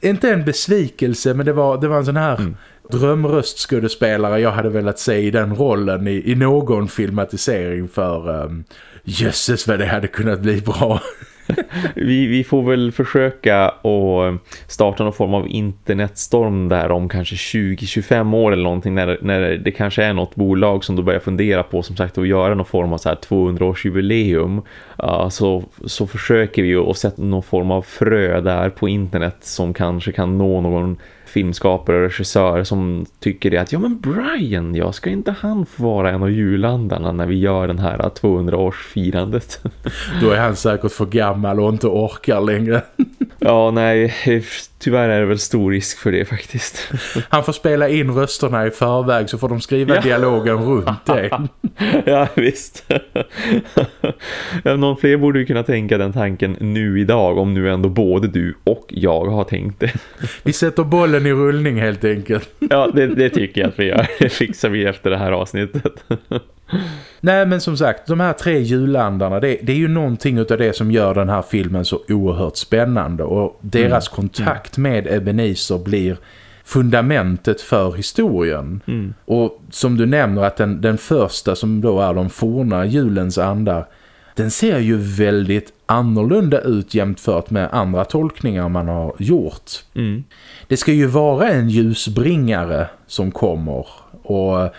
[SPEAKER 1] inte en besvikelse men det var, det var en sån här... Mm drömröstskådespelare jag hade velat se i den rollen i, i någon filmatisering för um, jösses vad det hade kunnat bli bra. [LAUGHS]
[SPEAKER 2] vi, vi får väl försöka att starta någon form av internetstorm där om kanske 20-25 år eller någonting när, när det kanske är något bolag som då börjar fundera på som sagt att göra någon form av så här 200-årsjubileum uh, så, så försöker vi att sätta någon form av frö där på internet som kanske kan nå någon filmskapare och regissör som tycker det att ja men Brian, jag ska inte han få vara en av julandarna när vi gör den här 200-årsfirandet. [LAUGHS]
[SPEAKER 1] Då är han säkert för gammal och inte orkar längre. [LAUGHS]
[SPEAKER 2] ja, nej. Tyvärr är det väl stor risk för det faktiskt. [LAUGHS]
[SPEAKER 1] Han får spela in rösterna i förväg så får de skriva ja. dialogen runt det.
[SPEAKER 2] ja, visst. Någon fler borde ju kunna tänka den tanken nu idag om nu ändå både du och jag har tänkt det.
[SPEAKER 1] Vi sätter bollen i rullning helt enkelt. [LAUGHS]
[SPEAKER 2] ja, det, det tycker jag att vi gör. Det fixar vi efter det här avsnittet. [LAUGHS]
[SPEAKER 1] Nej men som sagt, de här tre julandarna det, det, är ju någonting av det som gör den här filmen så oerhört spännande och deras mm. kontakt med Ebenezer blir fundamentet för historien. Mm. Och som du nämner att den, den första som då är de forna julens andar den ser ju väldigt annorlunda ut jämfört med andra tolkningar man har gjort. Mm. Det ska ju vara en ljusbringare som kommer och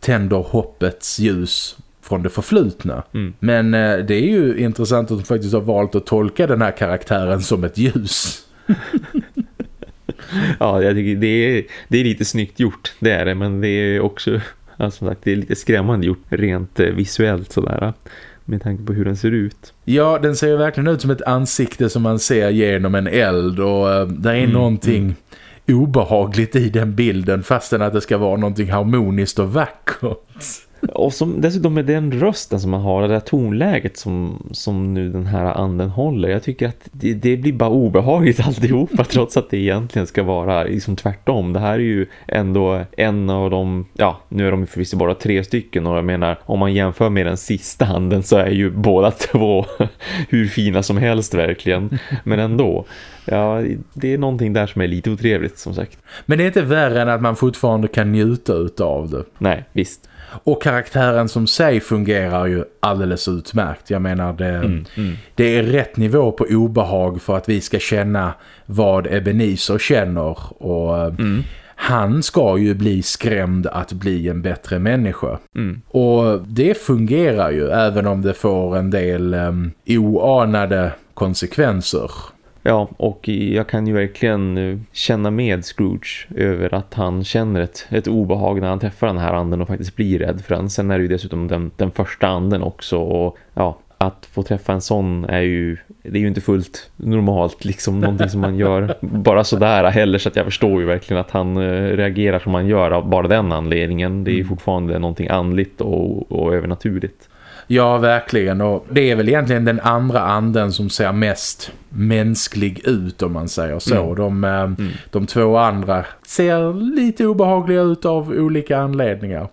[SPEAKER 1] tänder hoppets ljus från det förflutna. Mm. Men eh, det är ju intressant att de faktiskt har valt att tolka den här karaktären som ett ljus. [LAUGHS]
[SPEAKER 2] ja, jag tycker det är, det är lite snyggt gjort, det är det. Men det är också, alltså, sagt, det är lite skrämmande gjort rent eh, visuellt sådär med tanke på hur den ser ut.
[SPEAKER 1] Ja, den ser verkligen ut som ett ansikte som man ser genom en eld och uh, där är mm, någonting mm obehagligt i den bilden fastän att det ska vara någonting harmoniskt och vackert.
[SPEAKER 2] Och som, dessutom med den rösten som man har, det där tonläget som, som nu den här anden håller. Jag tycker att det, det blir bara obehagligt [LAUGHS] alltihopa trots att det egentligen ska vara liksom tvärtom. Det här är ju ändå en av de, ja nu är de förvisso bara tre stycken och jag menar om man jämför med den sista anden så är ju båda [LAUGHS] två hur fina som helst verkligen. Men ändå, ja det är någonting där som är lite otrevligt som sagt.
[SPEAKER 1] Men det är inte värre än att man fortfarande kan njuta av det.
[SPEAKER 2] Nej, visst.
[SPEAKER 1] Och karaktären som sig fungerar ju alldeles utmärkt. Jag menar, det, mm, mm. det är rätt nivå på obehag för att vi ska känna vad Ebenezer känner. Och mm. han ska ju bli skrämd att bli en bättre människa. Mm. Och det fungerar ju även om det får en del um, oanade konsekvenser.
[SPEAKER 2] Ja, och jag kan ju verkligen eh, känna med Scrooge över att han känner ett, ett obehag när han träffar den här anden och faktiskt blir rädd för den. Sen är det ju dessutom den, den första anden också och ja, att få träffa en sån är ju det är ju inte fullt normalt liksom någonting som man gör [LAUGHS] bara sådär heller så att jag förstår ju verkligen att han eh, reagerar som han gör av bara den anledningen. Det är ju mm. fortfarande någonting andligt och, och övernaturligt.
[SPEAKER 1] Ja, verkligen. Och det är väl egentligen den andra anden som ser mest mänsklig ut om man säger så. Mm. De, eh, mm. de två andra ser lite obehagliga ut av olika anledningar.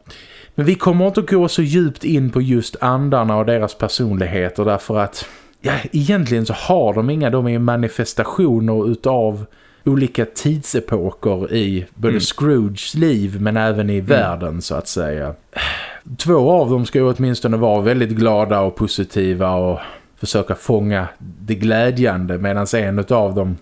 [SPEAKER 1] Men vi kommer inte att gå så djupt in på just andarna och deras personligheter därför att ja, egentligen så har de inga, de är manifestationer utav olika tidsepoker i både mm. Scrooges liv men även i mm. världen så att säga. Två av dem ska ju åtminstone vara väldigt glada och positiva och försöka fånga det glädjande medan en av dem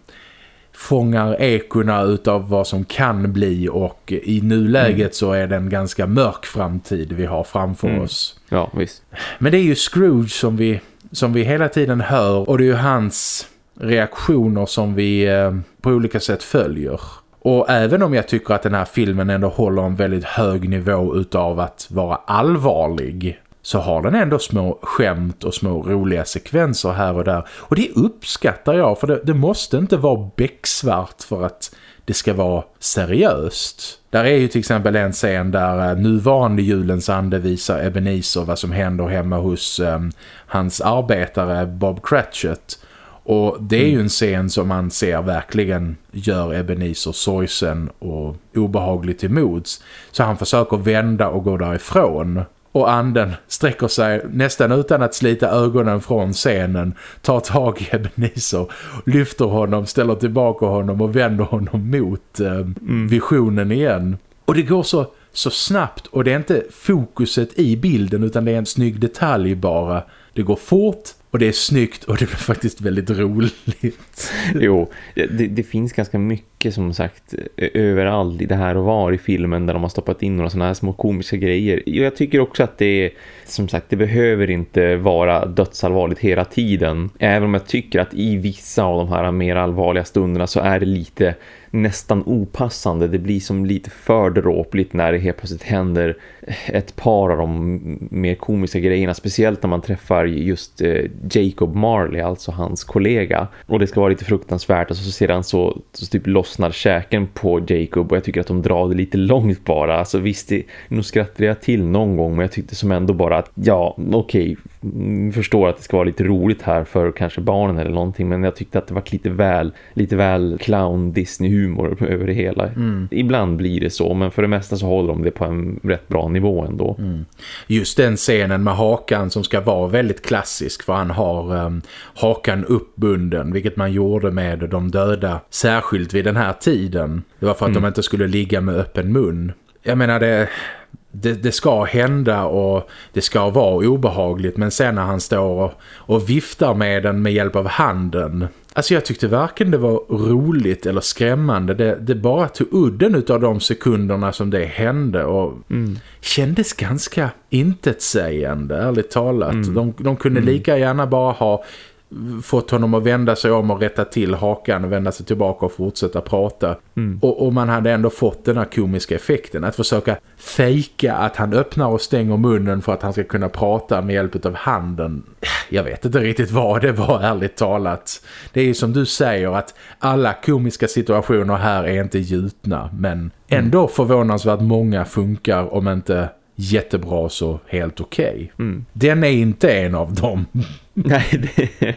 [SPEAKER 1] fångar ekorna utav vad som kan bli och i nuläget mm. så är det en ganska mörk framtid vi har framför mm. oss.
[SPEAKER 2] Ja, visst.
[SPEAKER 1] Men det är ju Scrooge som vi, som vi hela tiden hör och det är ju hans reaktioner som vi eh, på olika sätt följer. Och även om jag tycker att den här filmen ändå håller en väldigt hög nivå utav att vara allvarlig så har den ändå små skämt och små roliga sekvenser här och där. Och det uppskattar jag för det, det måste inte vara becksvart för att det ska vara seriöst. Där är ju till exempel en scen där eh, nuvarande julens ande visar Ebenezer vad som händer hemma hos um, hans arbetare Bob Cratchit. Och det är ju en scen som man ser verkligen gör Ebenezer sorgsen och obehagligt till mods. Så han försöker vända och gå därifrån. Och anden sträcker sig nästan utan att slita ögonen från scenen, tar tag i Ebenezer, lyfter honom, ställer tillbaka honom och vänder honom mot eh, mm. visionen igen. Och det går så, så snabbt och det är inte fokuset i bilden utan det är en snygg detalj bara. Det går fort, och det är snyggt och det blir faktiskt väldigt roligt.
[SPEAKER 2] jo, det, det, finns ganska mycket mycket som sagt eh, överallt i det här och var i filmen där de har stoppat in några sådana här små komiska grejer. Jag tycker också att det är, som sagt, det behöver inte vara dödsallvarligt hela tiden. Även om jag tycker att i vissa av de här mer allvarliga stunderna så är det lite nästan opassande. Det blir som lite för dråpligt när det helt plötsligt händer ett par av de mer komiska grejerna. Speciellt när man träffar just eh, Jacob Marley, alltså hans kollega. Och det ska vara lite fruktansvärt och så sedan så, så typ lossnar käken på Jacob och jag tycker att de drar det lite långt bara. Alltså visst, det, nu skrattade jag till någon gång men jag tyckte som ändå bara att ja, okej, okay, förstår att det ska vara lite roligt här för kanske barnen eller någonting men jag tyckte att det var lite väl, lite väl clown Disney humor [LAUGHS] över det hela. Mm. Ibland blir det så, men för det mesta så håller de det på en rätt bra nivå ändå. Mm.
[SPEAKER 1] Just den scenen med hakan som ska vara väldigt klassisk för han har um, hakan uppbunden, vilket man gjorde med de döda, särskilt vid den här tiden. Det var för att mm. de inte skulle ligga med öppen mun. Jag menar det... Det, det, ska hända och det ska vara obehagligt men sen när han står och, och viftar med den med hjälp av handen Alltså jag tyckte varken det var roligt eller skrämmande. Det, det bara tog udden av de sekunderna som det hände och mm. kändes ganska intetsägande, ärligt talat. Mm. De, de kunde mm. lika gärna bara ha fått honom att vända sig om och rätta till hakan och vända sig tillbaka och fortsätta prata. Mm. Och, och, man hade ändå fått den här komiska effekten. Att försöka fejka att han öppnar och stänger munnen för att han ska kunna prata med hjälp av handen. Jag vet inte riktigt vad det var, ärligt talat. Det är ju som du säger att alla komiska situationer här är inte gjutna. Men ändå mm. förvånansvärt många funkar om inte jättebra så helt okej. Okay. Mm. Den är inte en av dem. [LAUGHS]
[SPEAKER 2] nej, det,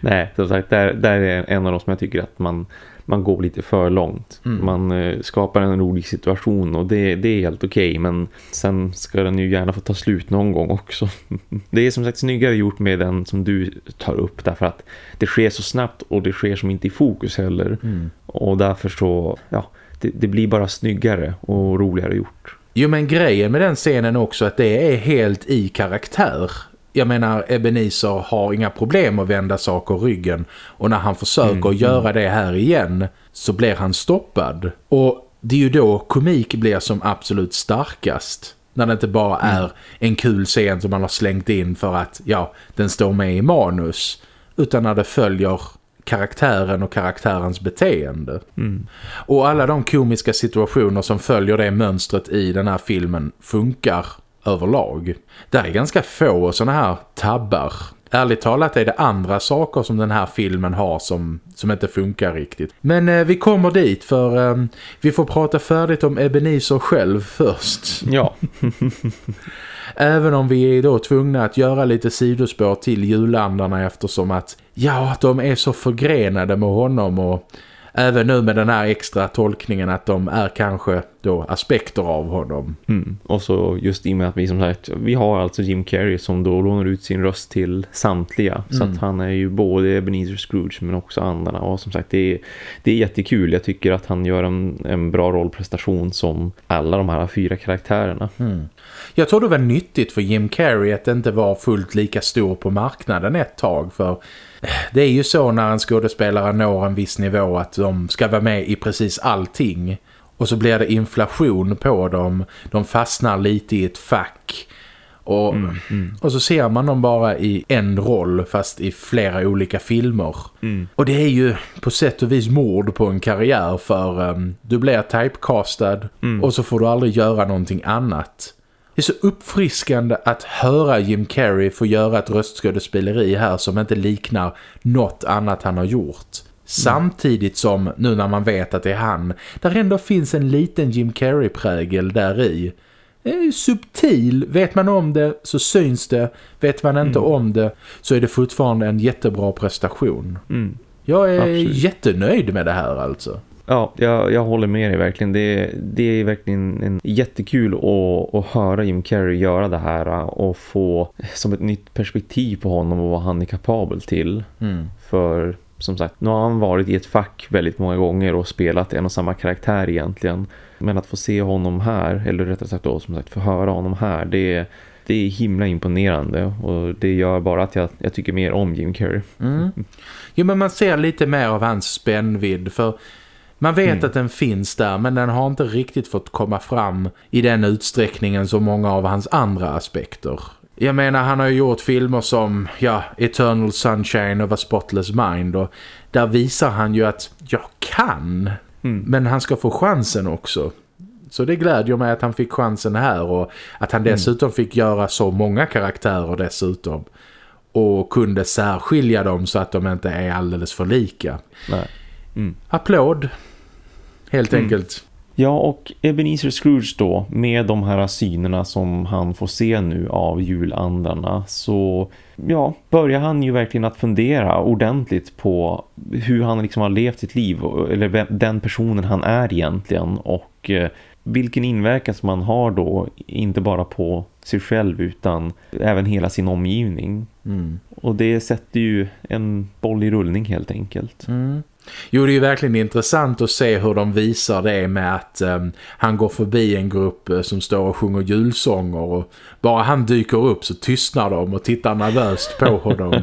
[SPEAKER 2] nej, som sagt, där, där är en av dem som jag tycker att man, man går lite för långt. Mm. Man eh, skapar en rolig situation och det, det är helt okej. Okay, men sen ska den ju gärna få ta slut någon gång också. [LAUGHS] det är som sagt snyggare gjort med den som du tar upp därför att det sker så snabbt och det sker som inte i fokus heller. Mm. Och därför så, ja, det, det blir bara snyggare och roligare gjort.
[SPEAKER 1] Jo men grejen med den scenen också att det är helt i karaktär. Jag menar Ebenezer har inga problem att vända saker ryggen och när han försöker mm, göra det här igen så blir han stoppad. Och det är ju då komik blir som absolut starkast. När det inte bara mm. är en kul scen som man har slängt in för att ja, den står med i manus. Utan när det följer karaktären och karaktärens beteende. Mm. Och alla de komiska situationer som följer det mönstret i den här filmen funkar överlag. Det är ganska få sådana här tabbar. Ärligt talat är det andra saker som den här filmen har som, som inte funkar riktigt. Men eh, vi kommer dit för eh, vi får prata färdigt om Ebenezer själv först.
[SPEAKER 2] Ja. [LAUGHS]
[SPEAKER 1] Även om vi är då tvungna att göra lite sidospår till julandarna eftersom att ja, de är så förgrenade med honom och även nu med den här extra tolkningen att de är kanske då aspekter av honom.
[SPEAKER 2] Mm. Och så just i och med att vi som sagt, vi har alltså Jim Carrey som då lånar ut sin röst till samtliga. Mm. Så att han är ju både Ebenezer Scrooge men också andarna. Och som sagt, det är, det är jättekul. Jag tycker att han gör en, en bra rollprestation som alla de här fyra karaktärerna.
[SPEAKER 1] Mm. Jag tror det var nyttigt för Jim Carrey att inte var fullt lika stor på marknaden ett tag för det är ju så när en skådespelare når en viss nivå att de ska vara med i precis allting. Och så blir det inflation på dem. De fastnar lite i ett fack. Och, mm, mm. och så ser man dem bara i en roll fast i flera olika filmer. Mm. Och det är ju på sätt och vis mord på en karriär för um, du blir typecastad mm. och så får du aldrig göra någonting annat. Det är så uppfriskande att höra Jim Carrey få göra ett röstskådespeleri här som inte liknar något annat han har gjort. Samtidigt som, nu när man vet att det är han, där ändå finns en liten Jim Carrey-prägel där i. Subtil, vet man om det så syns det, vet man inte mm. om det så är det fortfarande en jättebra prestation. Mm. Jag är Absolut. jättenöjd med det här alltså.
[SPEAKER 2] Ja, jag, jag håller med dig verkligen. Det, det är verkligen en jättekul att, att höra Jim Carrey göra det här och få som ett nytt perspektiv på honom och vad han är kapabel till. Mm. För som sagt, nu har han varit i ett fack väldigt många gånger och spelat en och samma karaktär egentligen. Men att få se honom här, eller rättare sagt då som sagt få höra honom här, det är, det är himla imponerande och det gör bara att jag, jag tycker mer om Jim Carrey.
[SPEAKER 1] Mm. Jo men man ser lite mer av hans spännvidd för Man vet mm. att den finns där men den har inte riktigt fått komma fram i den utsträckningen som många av hans andra aspekter. Jag menar, han har ju gjort filmer som ja, Eternal Sunshine of a Spotless Mind och där visar han ju att jag kan, mm. men han ska få chansen också. Så det glädjer mig att han fick chansen här och att han mm. dessutom mm. fick göra så många karaktärer dessutom. Och kunde särskilja dem så att de inte är alldeles för lika. Nej. Mm. Applåd, helt mm. enkelt.
[SPEAKER 2] Ja, och Ebenezer Scrooge då, med de här synerna som han får se nu av julandarna, så ja, börjar han ju verkligen att fundera ordentligt på hur han liksom har levt sitt liv, eller den personen han är egentligen, och eh, vilken inverkan som man har då, inte bara på sig själv utan även hela sin omgivning. Mm. Och det sätter ju en boll i rullning helt enkelt.
[SPEAKER 1] Mm. Jo, det är ju verkligen intressant att se hur de visar det med att um, han går förbi en grupp uh, som står och sjunger julsånger och bara han dyker upp så tystnar de och tittar nervöst på honom.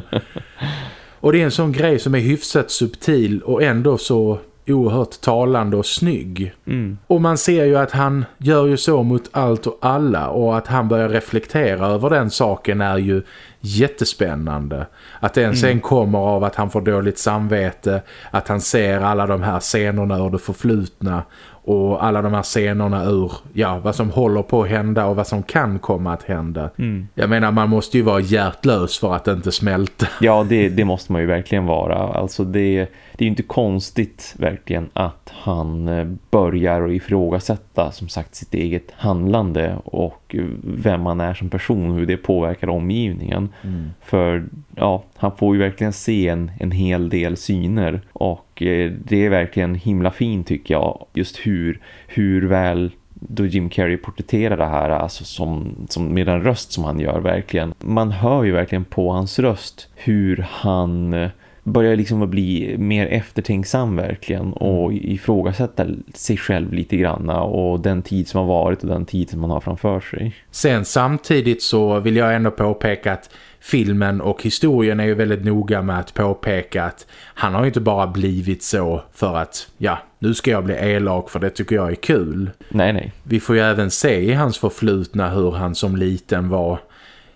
[SPEAKER 1] [LAUGHS] och det är en sån grej som är hyfsat subtil och ändå så oerhört talande och snygg. Mm. Och man ser ju att han gör ju så mot allt och alla och att han börjar reflektera över den saken är ju jättespännande. Att den sen mm. kommer av att han får dåligt samvete, att han ser alla de här scenerna ur det förflutna och alla de här scenerna ur ja, vad som håller på att hända och vad som kan komma att hända. Mm. Jag menar, man måste ju vara hjärtlös för att inte smälta. [LAUGHS]
[SPEAKER 2] Ja, det, det måste man ju verkligen vara. Alltså det, det är ju inte konstigt verkligen att han eh, börjar att ifrågasätta som sagt sitt eget handlande och vem man är som person hur det påverkar omgivningen. Mm. För ja, han får ju verkligen se en, en hel del syner och det är verkligen himla fint tycker jag just hur, hur väl då Jim Carrey porträtterar det här alltså som, som med den röst som han gör verkligen. Man hör ju verkligen på hans röst hur han eh, börjar liksom att bli mer eftertänksam verkligen och mm. ifrågasätta sig själv lite granna och den tid som har varit och den tid som man har framför sig.
[SPEAKER 1] Sen samtidigt så vill jag ändå påpeka att filmen och historien är ju väldigt noga med att påpeka att han har ju inte bara blivit så för att, ja, nu ska jag bli elak för det tycker jag är kul.
[SPEAKER 2] Nej, nej.
[SPEAKER 1] Vi får ju även se i hans förflutna hur han som liten var,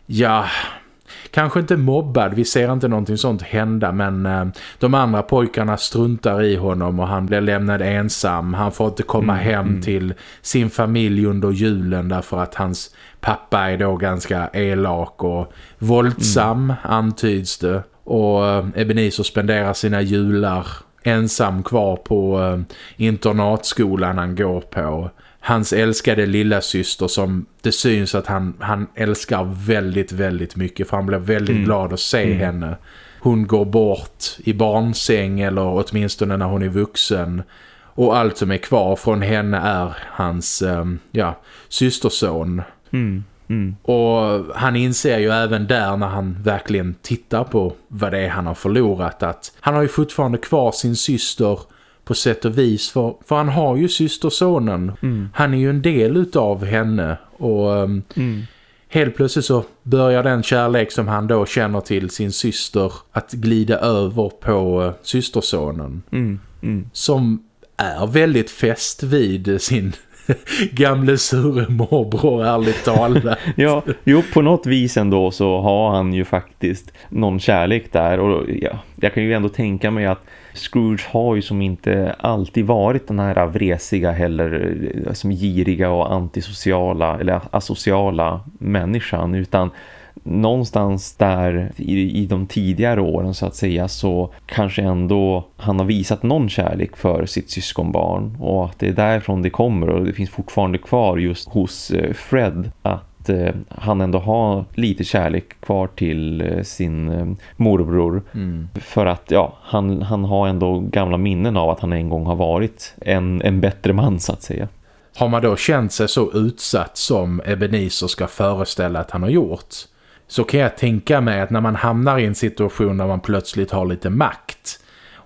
[SPEAKER 1] ja kanske inte mobbad, vi ser inte någonting sånt hända men eh, de andra pojkarna struntar i honom och han blir lämnad ensam. Han får inte komma mm, hem mm. till sin familj under julen därför att hans pappa är då ganska elak och våldsam mm. antyds det. Och eh, Ebenezer spenderar sina jular ensam kvar på eh, internatskolan han går på hans älskade lilla syster som det syns att han, han älskar väldigt, väldigt mycket. För han blir väldigt mm. glad att se mm. henne. Hon går bort i barnsäng eller åtminstone när hon är vuxen. Och allt som är kvar från henne är hans um, ja, systerson. Mm. Mm. Och han inser ju även där när han verkligen tittar på vad det är han har förlorat att han har ju fortfarande kvar sin syster på sätt och vis. För, för han har ju systersonen. Mm. Han är ju en del utav henne. Och um, mm. helt plötsligt så börjar den kärlek som han då känner till sin syster att glida över på uh, systersonen. Mm. mm. Som är väldigt fäst vid sin [LAUGHS] gamle sure morbror ärligt talat. [LAUGHS]
[SPEAKER 2] ja, jo på något vis ändå så har han ju faktiskt någon kärlek där och ja, jag kan ju ändå tänka mig att Scrooge har ju som inte alltid varit den här vresiga heller eh, som giriga och antisociala eller asociala människan utan någonstans där i, i de tidigare åren så att säga så kanske ändå han har visat någon kärlek för sitt syskonbarn och att det är därifrån det kommer och det finns fortfarande kvar just hos eh, Fred att eh, han ändå har lite kärlek kvar till eh, sin eh, morbror. Mm. För att ja, han, han har ändå gamla minnen av att han en gång har varit en, en bättre man så att säga.
[SPEAKER 1] Har man då känt sig så utsatt som Ebenezer ska föreställa att han har gjort så kan jag tänka mig att när man hamnar i en situation där man plötsligt har lite makt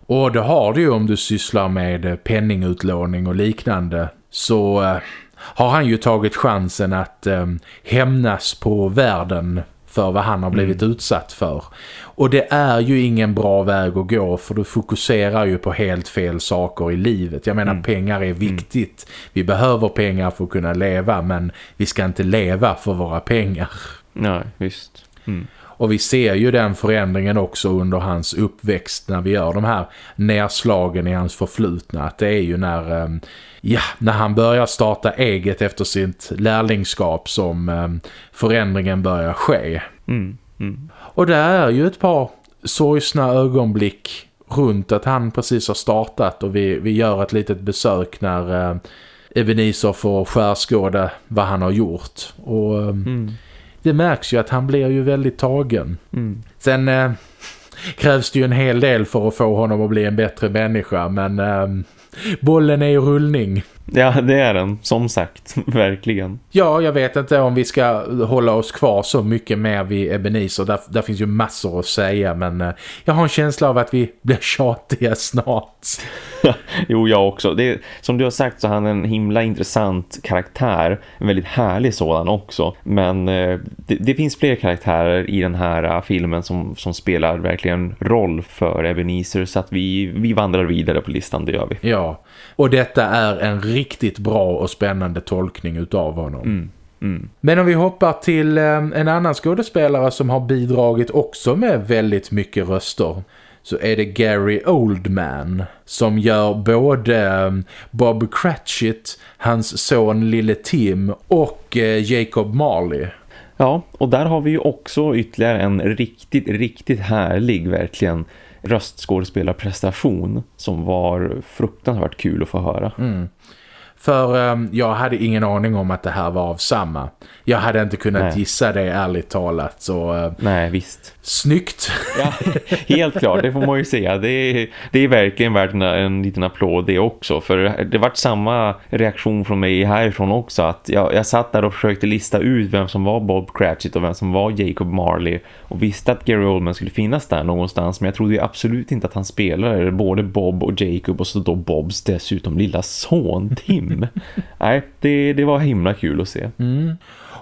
[SPEAKER 1] och det har du ju om du sysslar med penningutlåning och liknande så har han ju tagit chansen att eh, hämnas på världen för vad han har blivit mm. utsatt för. Och det är ju ingen bra väg att gå för du fokuserar ju på helt fel saker i livet. Jag menar mm. pengar är viktigt. Mm. Vi behöver pengar för att kunna leva men vi ska inte leva för våra pengar.
[SPEAKER 2] Nej, visst. Mm.
[SPEAKER 1] Och vi ser ju den förändringen också under hans uppväxt när vi gör de här nedslagen i hans förflutna. Att det är ju när, ehm, ja, när han börjar starta eget efter sitt lärlingskap som ehm, förändringen börjar ske. Mm. Mm. Och det är ju ett par sorgsna ögonblick runt att han precis har startat och vi, vi gör ett litet besök när eh, Ebenezer får skärskåda vad han har gjort. Och mm det märks ju att han blir ju väldigt tagen. Mm. Sen eh, krävs det ju en hel del för att få honom att bli en bättre människa men eh, bollen är i rullning.
[SPEAKER 2] Ja, det är den, som sagt, [LAUGHS] verkligen.
[SPEAKER 1] Ja, jag vet inte om vi ska hålla oss kvar så mycket mer vid Ebenezer. Där, där finns ju massor att säga, men eh, jag har en känsla av att vi blir [LAUGHS] tjatiga snart. [LAUGHS]
[SPEAKER 2] jo, jag också. Det, som du har sagt så är han en himla intressant karaktär. En väldigt härlig sådan också. Men eh, det, det, finns fler karaktärer i den här uh, filmen som, som spelar verkligen roll för Ebenezer. Så att vi, vi vandrar vidare på listan, det gör vi.
[SPEAKER 1] Ja, och detta är en riktigt bra och spännande tolkning utav honom. Mm. Mm. Men om vi hoppar till eh, en annan skådespelare som har bidragit också med väldigt mycket röster så är det Gary Oldman som gör både eh, Bob Cratchit, hans son Lille Tim och eh, Jacob Marley.
[SPEAKER 2] Ja, och där har vi ju också ytterligare en riktigt, riktigt härlig verkligen röstskådespelarprestation som var fruktansvärt kul att få höra.
[SPEAKER 1] Mm. För um, jag hade ingen aning om att det här var av samma. Jag hade inte kunnat Nej. gissa det ärligt talat. Så, uh,
[SPEAKER 2] Nej, visst.
[SPEAKER 1] Snyggt.
[SPEAKER 2] Ja, helt klart, det får man ju säga. Det är, det är verkligen värt en, en liten applåd det också. För det var samma reaktion från mig härifrån också. Att jag, jag satt där och försökte lista ut vem som var Bob Cratchit och vem som var Jacob Marley. Och visste att Gary Oldman skulle finnas där någonstans. Men jag trodde ju absolut inte att han spelade både Bob och Jacob och så då Bobs dessutom lilla son Tim. Nej, det, det var himla kul att se.
[SPEAKER 1] Mm.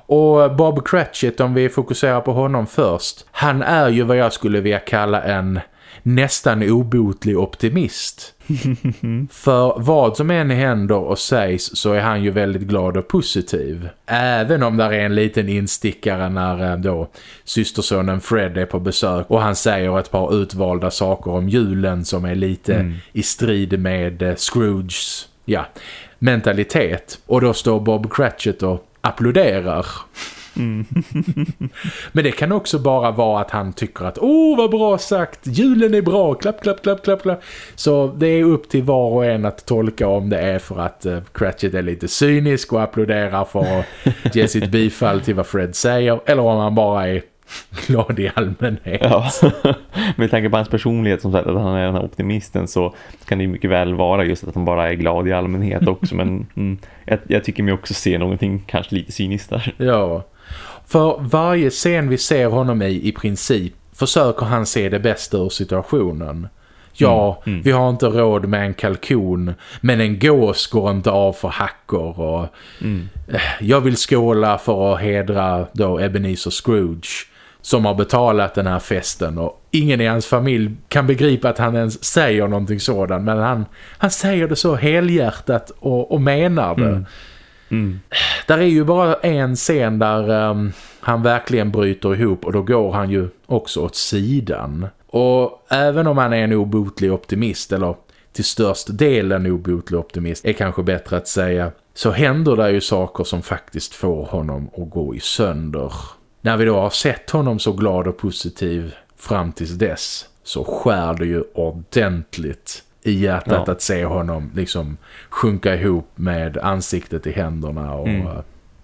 [SPEAKER 1] Och Bob Cratchit, om vi fokuserar på honom först. Han är ju vad jag skulle vilja kalla en nästan obotlig optimist. [LAUGHS] För vad som än händer och sägs så är han ju väldigt glad och positiv. Även om där är en liten instickare när eh, då systersonen Fred är på besök och han säger ett par utvalda saker om julen som är lite mm. i strid med eh, Scrooges ja, mentalitet. Och då står Bob Cratchit och applåderar. Mm. [LAUGHS] Men det kan också bara vara att han tycker att åh oh, vad bra sagt, julen är bra, klapp, klapp, klapp, klapp, klapp. Så det är upp till var och en att tolka om det är för att uh, Cratchit är lite cynisk och applåderar för att ge sitt bifall till vad Fred säger. Eller om han bara är glad i allmänhet. Ja. [LAUGHS]
[SPEAKER 2] Med tanke på hans personlighet som sagt att han är den här optimisten så kan det mycket väl vara just att han bara är glad i allmänhet också. Men [LAUGHS] mm, jag, jag, tycker mig också se någonting kanske lite cyniskt där.
[SPEAKER 1] Ja, för varje scen vi ser honom i i princip försöker han se det bästa ur situationen. Ja, mm, mm. vi har inte råd med en kalkon men en gås går inte av för hackor och mm. Eh, jag vill skåla för att hedra då Ebenezer Scrooge som har betalat den här festen och ingen i hans familj kan begripa att han ens säger någonting sådant men han, han säger det så helhjärtat och, och menar det. Mm. Mm. Där är ju bara en scen där um, han verkligen bryter ihop och då går han ju också åt sidan. Och även om han är en obotlig optimist eller till störst del en obotlig optimist är kanske bättre att säga så händer det ju saker som faktiskt får honom att gå i sönder när vi då har sett honom så glad och positiv fram tills dess så skär det ju ordentligt i hjärtat ja. att se honom liksom sjunka ihop med ansiktet i händerna och mm.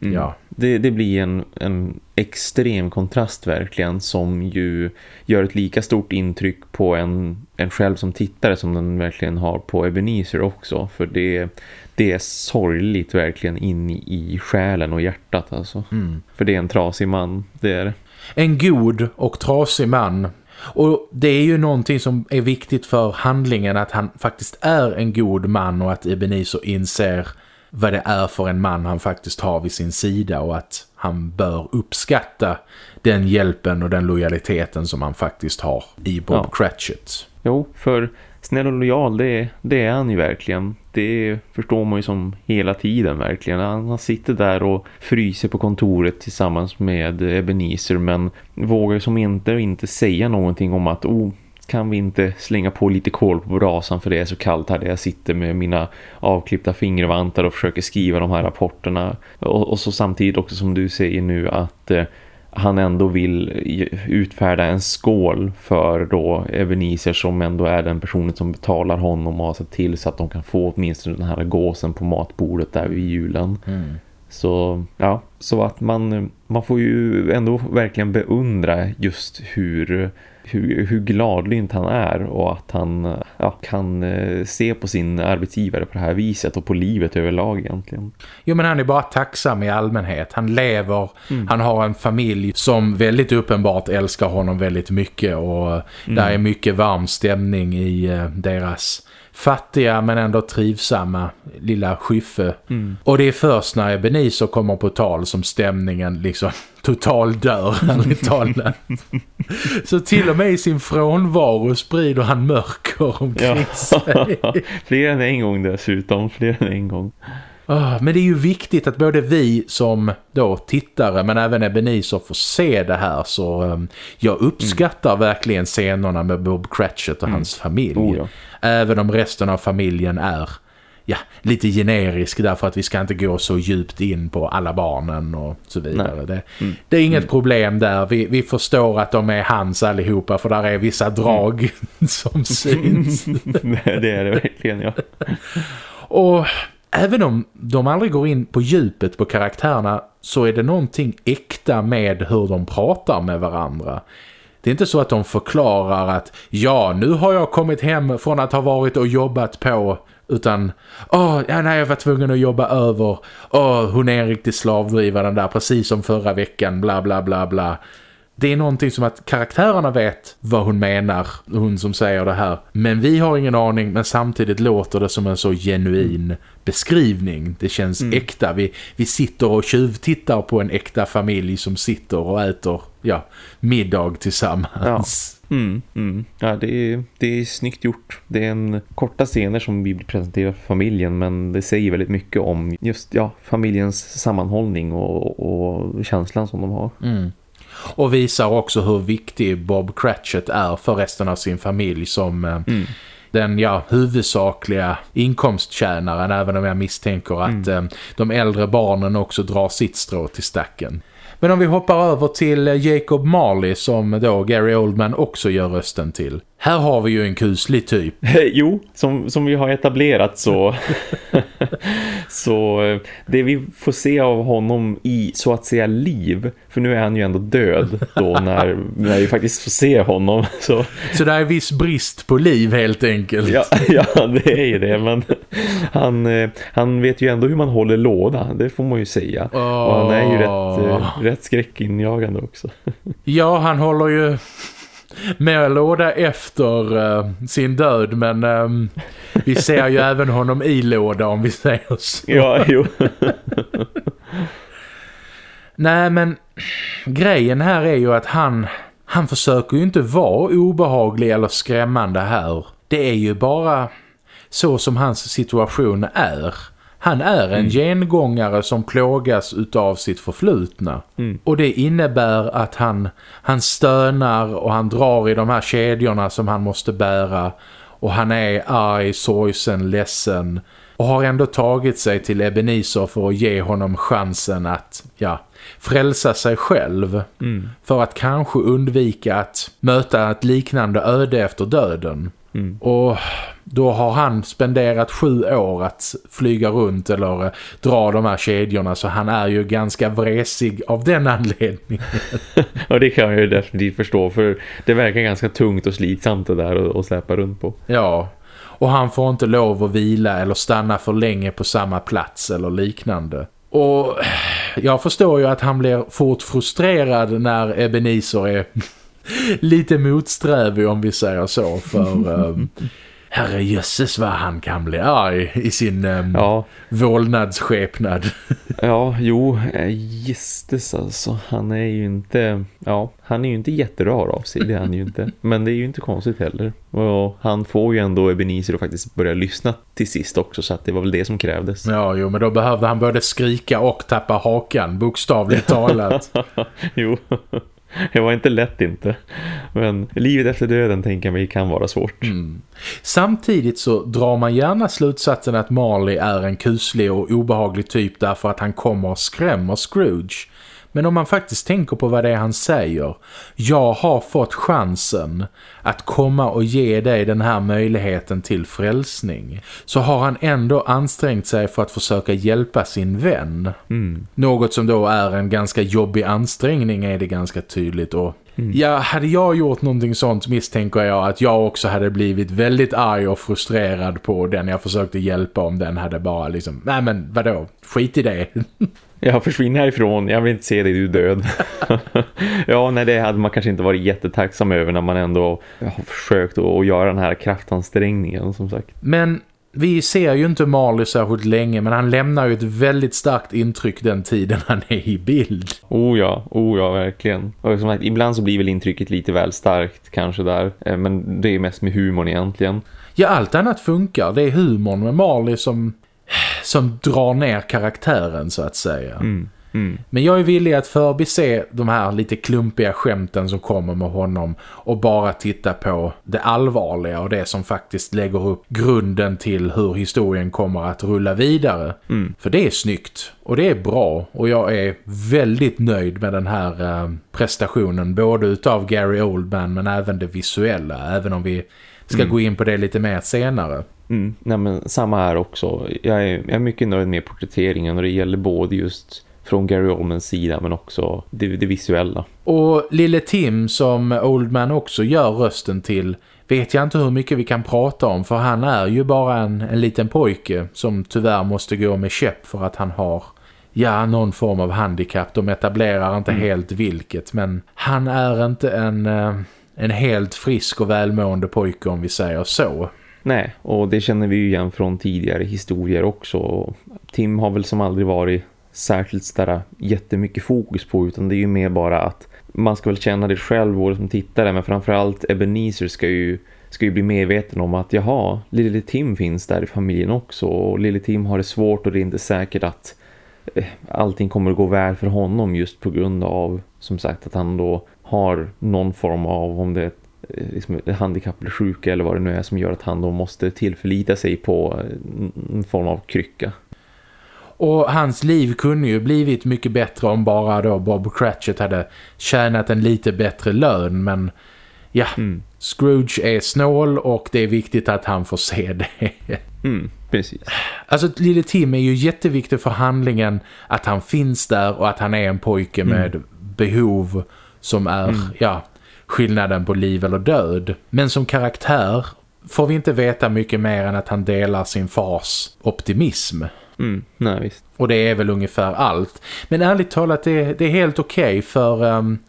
[SPEAKER 1] Mm. ja.
[SPEAKER 2] Det, det blir en, en extrem kontrast verkligen som ju gör ett lika stort intryck på en, en själv som tittare som den verkligen har på Ebenezer också. För det, det är sorgligt verkligen in i själen och hjärtat alltså. Mm. För det är en trasig man, det är det.
[SPEAKER 1] En god och trasig man. Och det är ju någonting som är viktigt för handlingen att han faktiskt är en god man och att Ebenezer inser vad det är för en man han faktiskt har vid sin sida och att han bör uppskatta den hjälpen och den lojaliteten som han faktiskt har i Bob ja. Cratchit.
[SPEAKER 2] Jo, för snäll och lojal, det, det är han ju verkligen. Det förstår man ju som hela tiden verkligen. Han, han sitter där och fryser på kontoret tillsammans med Ebenezer men vågar som inte inte säga någonting om att oh, kan vi inte slänga på lite kol på brasan för det är så kallt här där jag sitter med mina avklippta fingervantar och försöker skriva de här rapporterna. Och, och så samtidigt också som du säger nu att eh, han ändå vill utfärda en skål för då Ebenezer som ändå är den personen som betalar honom och har sett till så att de kan få åtminstone den här gåsen på matbordet där vid julen. Mm. Så ja, så att man, man får ju ändå verkligen beundra just hur hur, hur gladlynt han är och att han ja, kan eh, se på sin arbetsgivare på det här viset och på livet överlag egentligen.
[SPEAKER 1] Jo men han är bara tacksam i allmänhet. Han lever, mm. han har en familj som väldigt uppenbart älskar honom väldigt mycket och mm. där är mycket varm stämning i eh, deras fattiga men ändå trivsamma lilla skyffe. Mm. Och det är först när Ebenezer kommer på tal som stämningen liksom [LAUGHS] total dör, [LAUGHS] talat. [LAUGHS] Så till och med i sin frånvaro sprider han mörker omkring ja. sig.
[SPEAKER 2] fler än en gång dessutom, fler än en gång.
[SPEAKER 1] Ah, men det är ju viktigt att både vi som då tittare men även Ebenezer får se det här så um, jag uppskattar mm. verkligen scenerna med Bob Cratchit och mm. hans familj. Oh, ja. Även om resten av familjen är ja, lite generisk därför att vi ska inte gå så djupt in på alla barnen och så vidare. Det, mm. det, är inget mm. problem där. Vi, vi förstår att de är hans allihopa för där är vissa drag mm. [LAUGHS] som [LAUGHS] syns.
[SPEAKER 2] det är det verkligen, ja.
[SPEAKER 1] Och även om de aldrig går in på djupet på karaktärerna så är det någonting äkta med hur de pratar med varandra. Det är inte så att de förklarar att ja, nu har jag kommit hem från att ha varit och jobbat på utan, åh, ja, nej, jag var tvungen att jobba över. Åh, hon är en riktig slavdrivare där, precis som förra veckan, bla bla bla bla. Det är någonting som att karaktärerna vet vad hon menar, hon som säger det här. Men vi har ingen aning, men samtidigt låter det som en så genuin beskrivning. Det känns mm. äkta. Vi, vi sitter och tjuvtittar på en äkta familj som sitter och äter ja, middag tillsammans.
[SPEAKER 2] Ja. Mm, mm. Ja, det är, det är snyggt gjort. Det är en korta scener som vi blir presenterade för familjen men det säger väldigt mycket om just ja, familjens sammanhållning och, och känslan som de har.
[SPEAKER 1] Mm. Och visar också hur viktig Bob Cratchit är för resten av sin familj som eh, mm. den ja, huvudsakliga inkomsttjänaren även om jag misstänker att mm. eh, de äldre barnen också drar sitt strå till stacken. Men om vi hoppar över till Jacob Marley som då Gary Oldman också gör rösten till. Här har vi ju en kuslig typ. [LAUGHS]
[SPEAKER 2] jo, som, som vi har etablerat så [LAUGHS] så eh, det vi får se av honom i så att säga liv, för nu är han ju ändå död då [LAUGHS] när, när vi faktiskt får se honom. Så,
[SPEAKER 1] så det är viss brist på liv helt enkelt.
[SPEAKER 2] Ja, ja det är ju det, men han, eh, han vet ju ändå hur man håller låda, det får man ju säga. Oh. Och han är ju rätt, eh, rätt skräckinjagande också.
[SPEAKER 1] ja, han håller ju mer låda efter uh, sin död men um, vi ser ju [LAUGHS] även honom i låda om vi säger så.
[SPEAKER 2] Ja, jo. [LAUGHS]
[SPEAKER 1] Nej men grejen här är ju att han, han försöker ju inte vara obehaglig eller skrämmande här. Det är ju bara så som hans situation är. Han är en mm. gengångare som plågas utav sitt förflutna. Mm. Och det innebär att han, han stönar och han drar i de här kedjorna som han måste bära. Och han är arg, sorgsen, ledsen. Och har ändå tagit sig till Ebenezer för att ge honom chansen att ja, frälsa sig själv. Mm. För att kanske undvika att möta ett liknande öde efter döden. Mm. Och då har han spenderat sju år att flyga runt eller eh, dra de här kedjorna så han är ju ganska vresig av den [LAUGHS] anledningen. [LAUGHS]
[SPEAKER 2] ja det kan jag ju definitivt förstå för det verkar ganska tungt och slitsamt det där att släppa runt på.
[SPEAKER 1] Ja, och han får inte lov att vila eller stanna för länge på samma plats eller liknande. Och jag förstår ju att han blir fort frustrerad när Ebenezer är lite motsträvig om vi säger så för um, [LAUGHS] herre jösses vad han kan bli arg i sin um, ja. vålnadsskepnad. [LAUGHS]
[SPEAKER 2] ja, jo, gistes alltså. Han är ju inte, ja, han är ju inte jätterar av sig, det är han ju inte. [LAUGHS] Men det är ju inte konstigt heller. Och han får ju ändå Ebenezer att faktiskt börja lyssna till sist också, så att det var väl det som krävdes.
[SPEAKER 1] Ja, jo, men då behövde han både skrika och tappa hakan, bokstavligt talat.
[SPEAKER 2] jo. Det var inte lätt inte. Men livet efter döden tänker jag mig kan vara svårt.
[SPEAKER 1] Mm. Samtidigt så drar man gärna slutsatsen att Marley är en kuslig och obehaglig typ därför att han kommer och skrämmer Scrooge. Men om man faktiskt tänker på vad det är han säger. Jag har fått chansen att komma och ge dig den här möjligheten till frälsning. Så har han ändå ansträngt sig för att försöka hjälpa sin vän. Mm. Något som då är en ganska jobbig ansträngning är det ganska tydligt och Mm. Ja, hade jag gjort någonting sånt misstänker jag att jag också hade blivit väldigt arg och frustrerad på den jag försökte hjälpa om den hade bara liksom, nej men vadå, skit i det. [LAUGHS]
[SPEAKER 2] Jag försvinner härifrån, jag vill inte se dig, du är död. [LAUGHS] ja, nej det hade man kanske inte varit jättetacksam över när man ändå har försökt att göra den här kraftansträngningen som sagt.
[SPEAKER 1] Men vi ser ju inte Marley särskilt länge men han lämnar ju ett väldigt starkt intryck den tiden han är i bild.
[SPEAKER 2] Oh ja, oh ja, verkligen. Och som sagt, ibland så blir väl intrycket lite väl starkt kanske där. Eh, men det är mest med humorn egentligen.
[SPEAKER 1] Ja, allt annat funkar. Det är humorn med Marley som som drar ner karaktären så att säga. Mm, mm. Men jag är villig att förbise de här lite klumpiga skämten som kommer med honom och bara titta på det allvarliga och det som faktiskt lägger upp grunden till hur historien kommer att rulla vidare. Mm. För det är snyggt och det är bra och jag är väldigt nöjd med den här äh, prestationen både utav Gary Oldman men även det visuella även om vi ska mm. gå in på det lite mer senare.
[SPEAKER 2] Mm, nej men samma här också. Jag är, jag är mycket nöjd med porträtteringen och det gäller både just från Gary Oldmans sida men också det, det visuella.
[SPEAKER 1] Och Lille Tim som Oldman också gör rösten till vet jag inte hur mycket vi kan prata om för han är ju bara en, en liten pojke som tyvärr måste gå med käpp för att han har ja, någon form av handikapp. De etablerar inte mm. helt vilket men han är inte en, eh, en helt frisk och välmående pojke om vi säger så.
[SPEAKER 2] Nej, och det känner vi ju igen från tidigare historier också. Tim har väl som aldrig varit särskilt ställa jättemycket fokus på utan det är ju mer bara att man ska väl känna det själv och som tittare men framförallt Ebenezer ska ju, ska ju bli medveten om att jaha, lille Tim finns där i familjen också och lille Tim har det svårt och det är inte säkert att eh, allting kommer att gå väl för honom just på grund av som sagt att han då har någon form av om det är liksom, handikapp eller sjuka eller vad det nu är som gör att han då måste tillförlita sig på en form av krycka.
[SPEAKER 1] Och hans liv kunde ju blivit mycket bättre om bara då Bob Cratchit hade tjänat en lite bättre lön. Men ja, mm. Scrooge är snål och det är viktigt att han får se det.
[SPEAKER 2] Mm, precis.
[SPEAKER 1] Alltså Lille Tim är ju jätteviktig för handlingen att han finns där och att han är en pojke mm. med behov som är, mm. ja, skillnaden på liv eller död. Men som karaktär får vi inte veta mycket mer än att han delar sin fars optimism.
[SPEAKER 2] Mm, nej visst.
[SPEAKER 1] Och det är väl ungefär allt. Men ärligt talat, det, det är helt okej okay för um,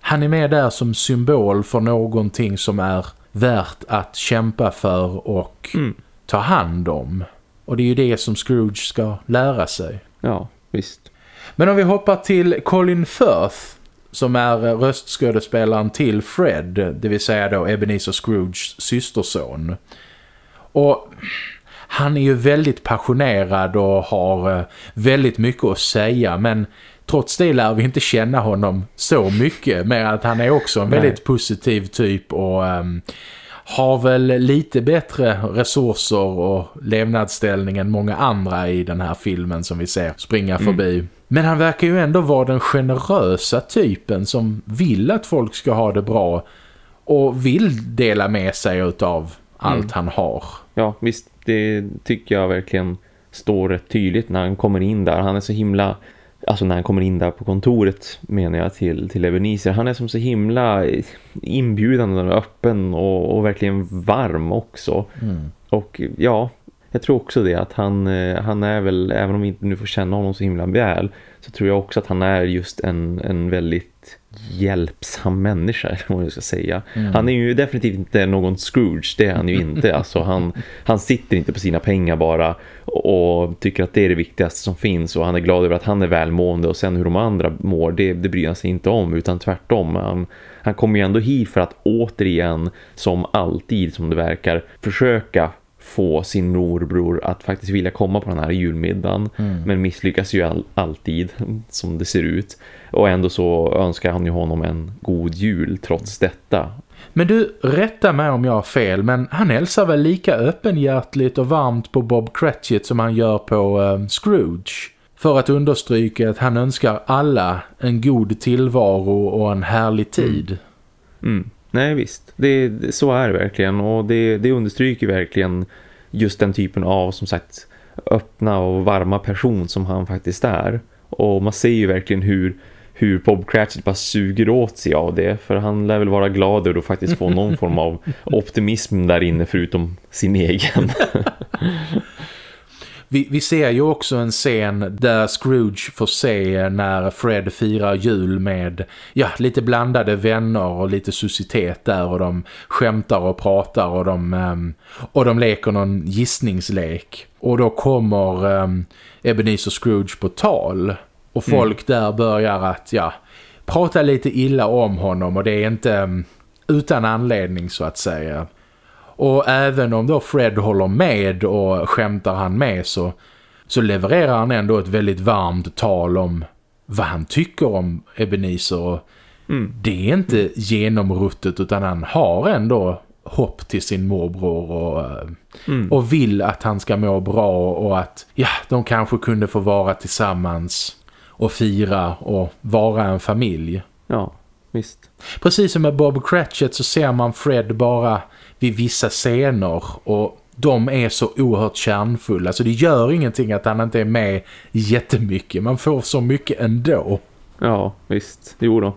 [SPEAKER 1] han är med där som symbol för någonting som är värt att kämpa för och mm. ta hand om. Och det är ju det som Scrooge ska lära sig.
[SPEAKER 2] Ja, visst.
[SPEAKER 1] Men om vi hoppar till Colin Firth som är röstskådespelaren till Fred, det vill säga då Ebenezer Scrooges systerson. Och han är ju väldigt passionerad och har eh, väldigt mycket att säga men trots det lär vi inte känna honom så mycket med att han är också en väldigt positiv typ och um, har väl lite bättre resurser och levnadsställning än många andra i den här filmen som vi ser springa mm. förbi. Men han verkar ju ändå vara den generösa typen som vill att folk ska ha det bra och vill dela med sig av allt mm. han har.
[SPEAKER 2] Ja, visst. Det tycker jag verkligen står rätt tydligt när han kommer in där. Han är så himla alltså när han kommer in där på kontoret menar jag till, till Ebenezer. Han är som så himla inbjudande och öppen och, och verkligen varm också. Mm. Och ja, jag tror också det att han, eh, han är väl, även om vi inte nu får känna honom så himla väl så tror jag också att han är just en, en väldigt väldigt hjälpsam människa [LAUGHS] om jag ska säga. Mm. Han är ju definitivt inte någon Scrooge, det är han ju [LAUGHS] inte. Alltså han, han sitter inte på sina pengar bara och tycker att det är det viktigaste som finns och han är glad över att han är välmående och sen hur de andra mår, det, det bryr han sig inte om utan tvärtom. Han, han kommer ju ändå hit för att återigen, som alltid som det verkar, försöka få sin morbror att faktiskt vilja komma på den här julmiddagen mm. men misslyckas ju all, alltid som det ser ut och ändå så önskar han ju honom en god jul trots detta.
[SPEAKER 1] Men du, rätta mig om jag har fel men han hälsar väl lika öppenhjärtligt och varmt på Bob Cratchit som han gör på uh, Scrooge för att understryka att han önskar alla en god tillvaro och en härlig tid.
[SPEAKER 2] Mm. Mm. Nej visst, det, så är det verkligen och det, det understryker verkligen just den typen av som sagt öppna och varma person som han faktiskt är. Och man ser ju verkligen hur, hur Bob Cratchit bara suger åt sig av det. För han lär väl vara glad över att faktiskt få någon [LAUGHS] form av optimism där inne förutom sin egen. [LAUGHS]
[SPEAKER 1] Vi, vi ser ju också en scen där Scrooge får se när Fred firar jul med ja, lite blandade vänner och lite societet där och de skämtar och pratar och de, um, och de leker någon gissningslek. Och då kommer um, Ebenezer Scrooge på tal och mm. folk mm. där börjar att ja, prata lite illa om honom och det är inte um, utan anledning så att säga. Och även om då Fred håller med och skämtar han med så, så levererar han ändå ett väldigt varmt tal om vad han tycker om Ebenezer. Och mm. Det är inte genomruttet utan han har ändå hopp till sin morbror och, mm. och vill att han ska må bra och att ja, de kanske kunde få vara tillsammans och fira och vara en familj.
[SPEAKER 2] Ja, visst.
[SPEAKER 1] Precis som med Bob Cratchit så ser man Fred bara vid vissa scener och de är så oerhört kärnfulla så det gör ingenting att han inte är med jättemycket. Man får så mycket ändå.
[SPEAKER 2] Ja, visst. Jo då.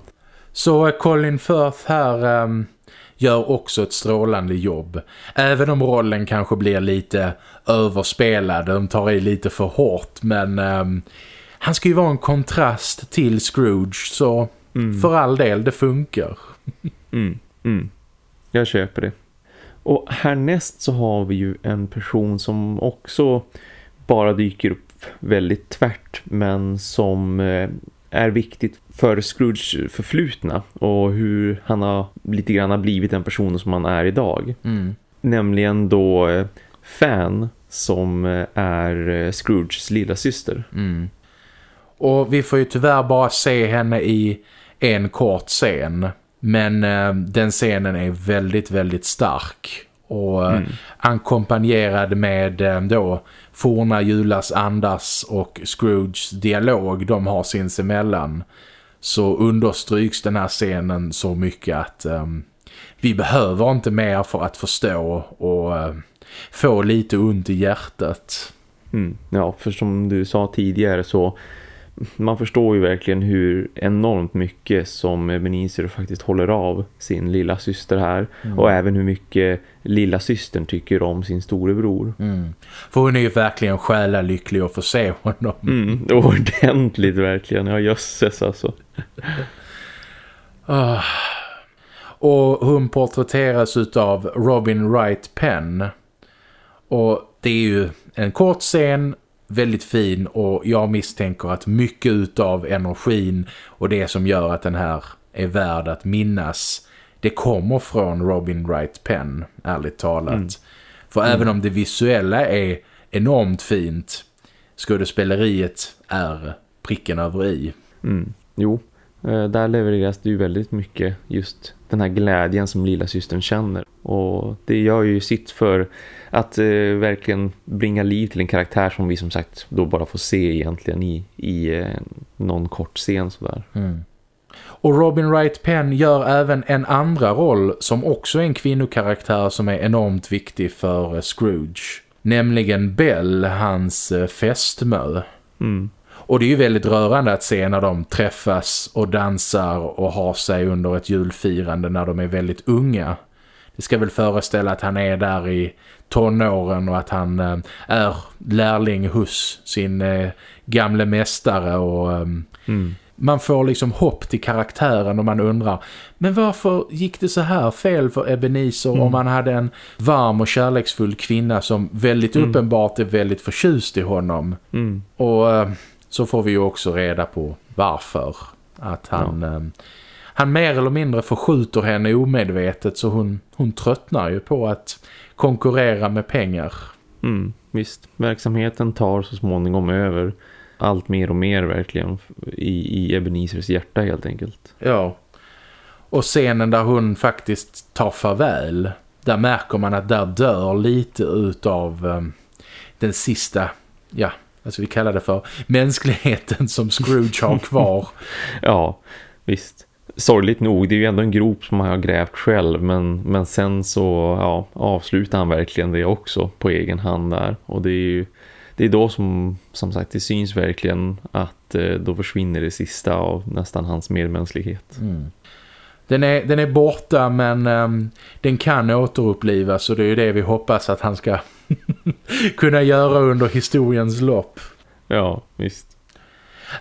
[SPEAKER 1] Så eh, Colin Firth här um, gör också ett strålande jobb. Även om rollen kanske blir lite överspelad. De tar i lite för hårt. Men um, han ska ju vara en kontrast till Scrooge. Så mm. för all del, det funkar.
[SPEAKER 2] mm, mm. Jag köper det. Och härnäst så har vi ju en person som också bara dyker upp väldigt tvärt men som eh, är viktigt för Scrooge förflutna och hur han har lite grann blivit den personen som han är idag. Mm. Nämligen då eh, Fan som eh, är Scrooges lilla syster.
[SPEAKER 1] Mm. Och vi får ju tyvärr bara se henne i en kort scen. Men eh, den scenen är väldigt, väldigt stark. Och eh, mm. ackompanjerad med eh, då forna Julas andas och Scrooges dialog de har sinsemellan. Så understryks den här scenen så mycket att um, vi behöver inte mer för att förstå och uh, få lite ont i hjärtat.
[SPEAKER 2] Mm. Ja, för som du sa tidigare så man förstår ju verkligen hur enormt mycket som Ebenezer faktiskt håller av sin lilla syster här. Mm. Och även hur mycket lilla systern tycker om sin storebror.
[SPEAKER 1] Mm. För hon är ju verkligen själa lycklig att få se honom.
[SPEAKER 2] Mm, [LAUGHS] ordentligt verkligen. Ja, jösses alltså.
[SPEAKER 1] oh. [LAUGHS] Och hon porträtteras av Robin Wright Penn. Och det är ju en kort scen väldigt fin och jag misstänker att mycket av energin och det som gör att den här är värd att minnas det kommer från Robin Wright Penn, ärligt talat. Mm. För mm. även om det visuella är enormt fint skådespeleriet är pricken över i.
[SPEAKER 2] Mm. Jo, eh, där levereras det ju väldigt mycket just den här glädjen som lilla systern känner. Och det gör ju sitt för att eh, verkligen bringa liv till en karaktär som vi som sagt då bara får se egentligen i, i eh, någon kort scen sådär.
[SPEAKER 1] Mm. Och Robin Wright Penn gör även en andra roll som också är en kvinnokaraktär som är enormt viktig för eh, Scrooge. Nämligen Bell, hans eh, fästmö.
[SPEAKER 2] Mm.
[SPEAKER 1] Och det är ju väldigt rörande att se när de träffas och dansar och har sig under ett julfirande när de är väldigt unga. Det ska väl föreställa att han är där i tonåren och att han eh, är lärling hos sin eh, gamle mästare och eh, mm. man får liksom hopp till karaktären och man undrar men varför gick det så här fel för Ebenezer mm. om man hade en varm och kärleksfull kvinna som väldigt mm. uppenbart är väldigt förtjust i honom.
[SPEAKER 2] Mm.
[SPEAKER 1] Och eh, så får vi ju också reda på varför. Att han, ja. Han mer eller mindre förskjuter henne omedvetet så hon, hon tröttnar ju på att konkurrera med pengar.
[SPEAKER 2] Mm, visst, verksamheten tar så småningom över allt mer och mer verkligen i, i Ebenezers hjärta helt enkelt.
[SPEAKER 1] Ja, och scenen där hon faktiskt tar farväl, där märker man att där dör lite utav um, den sista, ja, alltså vi kallar det för mänskligheten som Scrooge har kvar. [LAUGHS]
[SPEAKER 2] ja, visst. Sorgligt nog, det är ju ändå en grop som han har grävt själv men, men sen så ja, avslutar han verkligen det också på egen hand där och det är ju det är då som, som sagt det syns verkligen att eh, då försvinner det sista av nästan hans medmänsklighet.
[SPEAKER 1] Mm. Den, är, den är borta men um, den kan återupplivas och det är ju det vi hoppas att han ska [LAUGHS] kunna göra under historiens lopp.
[SPEAKER 2] Ja, visst.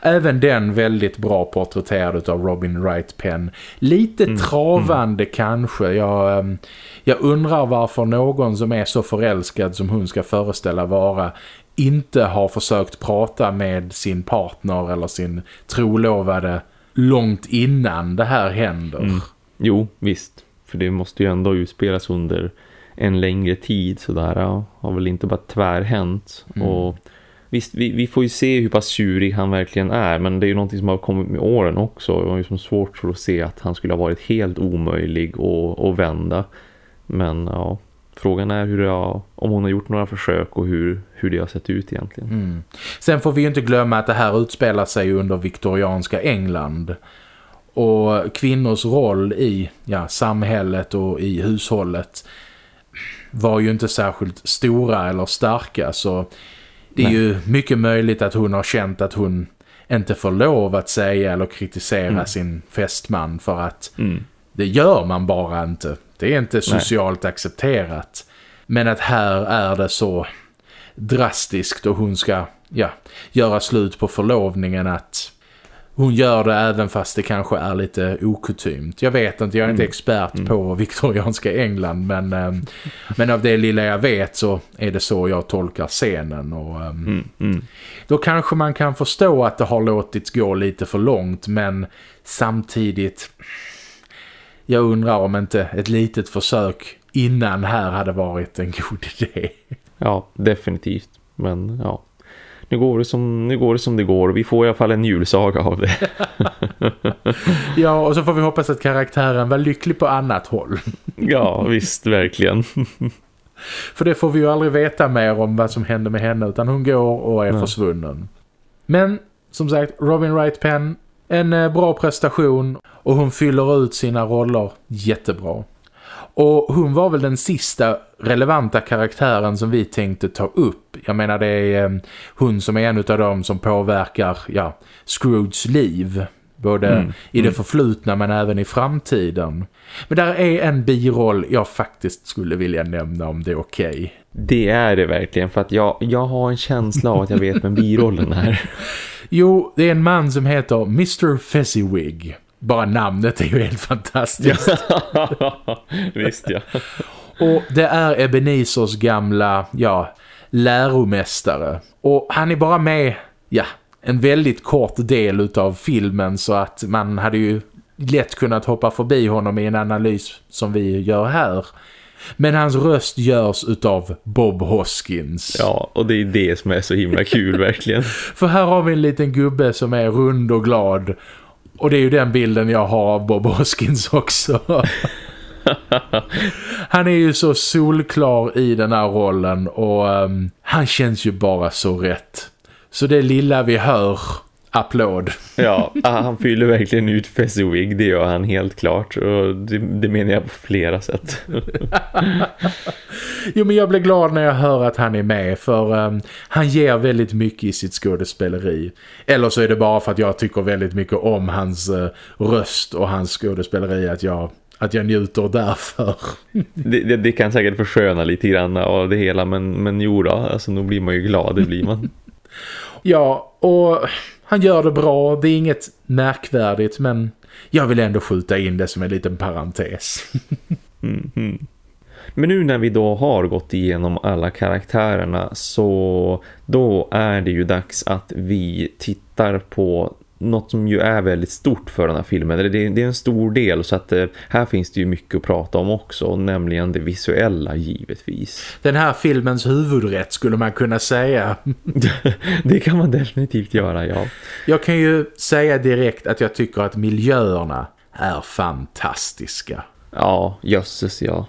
[SPEAKER 1] Även den väldigt bra porträtterad av Robin Wright Penn. Lite mm. travande mm. kanske. Jag, ehm, jag undrar varför någon som är så förälskad som hon ska föreställa vara inte har försökt prata med sin partner eller sin trolovade långt innan det här händer. Mm.
[SPEAKER 2] Jo, visst. För det måste ju ändå utspelas under en längre tid sådär. Ja, har väl inte bara tvärhänt. Mm. Och visst, vi, vi, får ju se hur pass tjurig han verkligen är. Men det är ju någonting som har kommit med åren också. Det var ju som svårt för att se att han skulle ha varit helt omöjlig att vända. Men ja, Frågan är hur har, om hon har gjort några försök och hur, hur det har sett ut egentligen.
[SPEAKER 1] Mm. Sen får vi ju inte glömma att det här utspelar sig under viktorianska England. Och kvinnors roll i ja, samhället och i hushållet var ju inte särskilt stora eller starka. Så det är Nej. ju mycket möjligt att hon har känt att hon inte får lov att säga eller kritisera mm. sin fästman för att
[SPEAKER 2] mm.
[SPEAKER 1] det gör man bara inte. Det är inte socialt Nej. accepterat. Men att här är det så drastiskt och hon ska ja, göra slut på förlovningen att hon gör det även fast det kanske är lite okutymt. Jag vet inte, jag är inte mm. expert mm. på viktorianska England men, ähm, men av det lilla jag vet så är det så jag tolkar scenen. Och, ähm,
[SPEAKER 2] mm. Mm.
[SPEAKER 1] Då kanske man kan förstå att det har låtit gå lite för långt men samtidigt jag undrar om inte ett litet försök innan här hade varit en god [LAUGHS] idé.
[SPEAKER 2] Ja, definitivt. Men ja, nu går det som, nu går det, som det går. Vi får i alla fall en julsaga av det. [LAUGHS]
[SPEAKER 1] ja, och så får vi hoppas att karaktären var lycklig på annat håll. [LAUGHS]
[SPEAKER 2] ja, visst, verkligen. [LAUGHS]
[SPEAKER 1] För det får vi ju aldrig veta mer om vad som hände med henne utan hon går och är ja. försvunnen. Men som sagt, Robin Wright Penn en eh, bra prestation och hon fyller ut sina roller jättebra. Och hon var väl den sista relevanta karaktären som vi tänkte ta upp. Jag menar det är eh, hon som är en av dem som påverkar ja, Scrooges liv. Både mm, i det mm. förflutna men även i framtiden. Men där är en biroll jag faktiskt skulle vilja nämna om det är okej. Okay.
[SPEAKER 2] Det är det verkligen för att jag, jag har en känsla av att jag vet vem [LAUGHS] birollen är.
[SPEAKER 1] Jo, det är en man som heter Mr. Fezziwig. Bara namnet är ju helt fantastiskt. [LAUGHS]
[SPEAKER 2] Visst, ja.
[SPEAKER 1] Och det är Ebenezers gamla, ja, läromästare. Och han är bara med, ja, en väldigt kort del utav filmen så att man hade ju lätt kunnat hoppa förbi honom i en analys som vi gör här. Men hans röst görs utav Bob Hoskins.
[SPEAKER 2] Ja, och det är det som är så himla kul verkligen.
[SPEAKER 1] För här har vi en liten gubbe som är rund och glad. Och det är ju den bilden jag har av Bob Hoskins också. [LAUGHS] han är ju så solklar i den här rollen och um, han känns ju bara så rätt. Så det lilla vi hör applåd.
[SPEAKER 2] Ja, han fyller verkligen ut Fezziwig, det gör han helt klart. Och det, det menar jag på flera sätt. [LAUGHS]
[SPEAKER 1] jo, men jag blir glad när jag hör att han är med för um, han ger väldigt mycket i sitt skådespeleri. Eller så är det bara för att jag tycker väldigt mycket om hans uh, röst och hans skådespeleri att jag att jag njuter därför.
[SPEAKER 2] det, det, det, kan säkert försköna lite grann av det hela men, men jo då, alltså nu blir man ju glad, det blir man.
[SPEAKER 1] ja, och han gör det bra. Det är inget märkvärdigt men jag vill ändå skjuta in det som en liten parentes. [LAUGHS]
[SPEAKER 2] mm -hmm. Men nu när vi då har gått igenom alla karaktärerna så då är det ju dags att vi tittar på något som ju är väldigt stort för den här filmen. Det är, en stor del så att eh, här finns det ju mycket att prata om också. Nämligen det visuella givetvis.
[SPEAKER 1] Den här filmens huvudrätt skulle man kunna säga. [LAUGHS]
[SPEAKER 2] det kan man definitivt göra, ja.
[SPEAKER 1] Jag kan ju säga direkt att jag tycker att miljöerna är fantastiska.
[SPEAKER 2] Ja, jösses ja.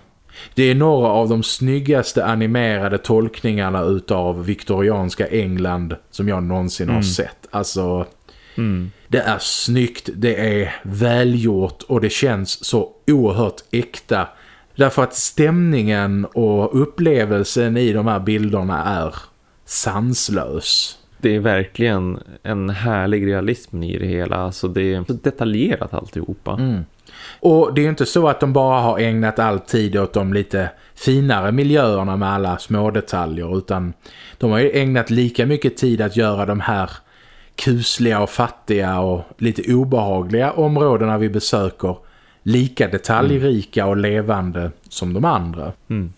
[SPEAKER 1] Det är några av de snyggaste animerade tolkningarna utav viktorianska England som jag någonsin mm. har sett. Alltså, mm. det är snyggt, det är välgjort och det känns så oerhört äkta. Därför att stämningen och upplevelsen i de här bilderna är sanslös.
[SPEAKER 2] Det är verkligen en härlig realism i det hela. Alltså det är så detaljerat alltihopa. Mm.
[SPEAKER 1] Och det är inte så att de bara har ägnat all tid åt de lite finare miljöerna med alla små detaljer utan de har ju ägnat lika mycket tid att göra de här kusliga och fattiga och lite obehagliga områdena vi besöker lika detaljrika och levande som de andra. Mm.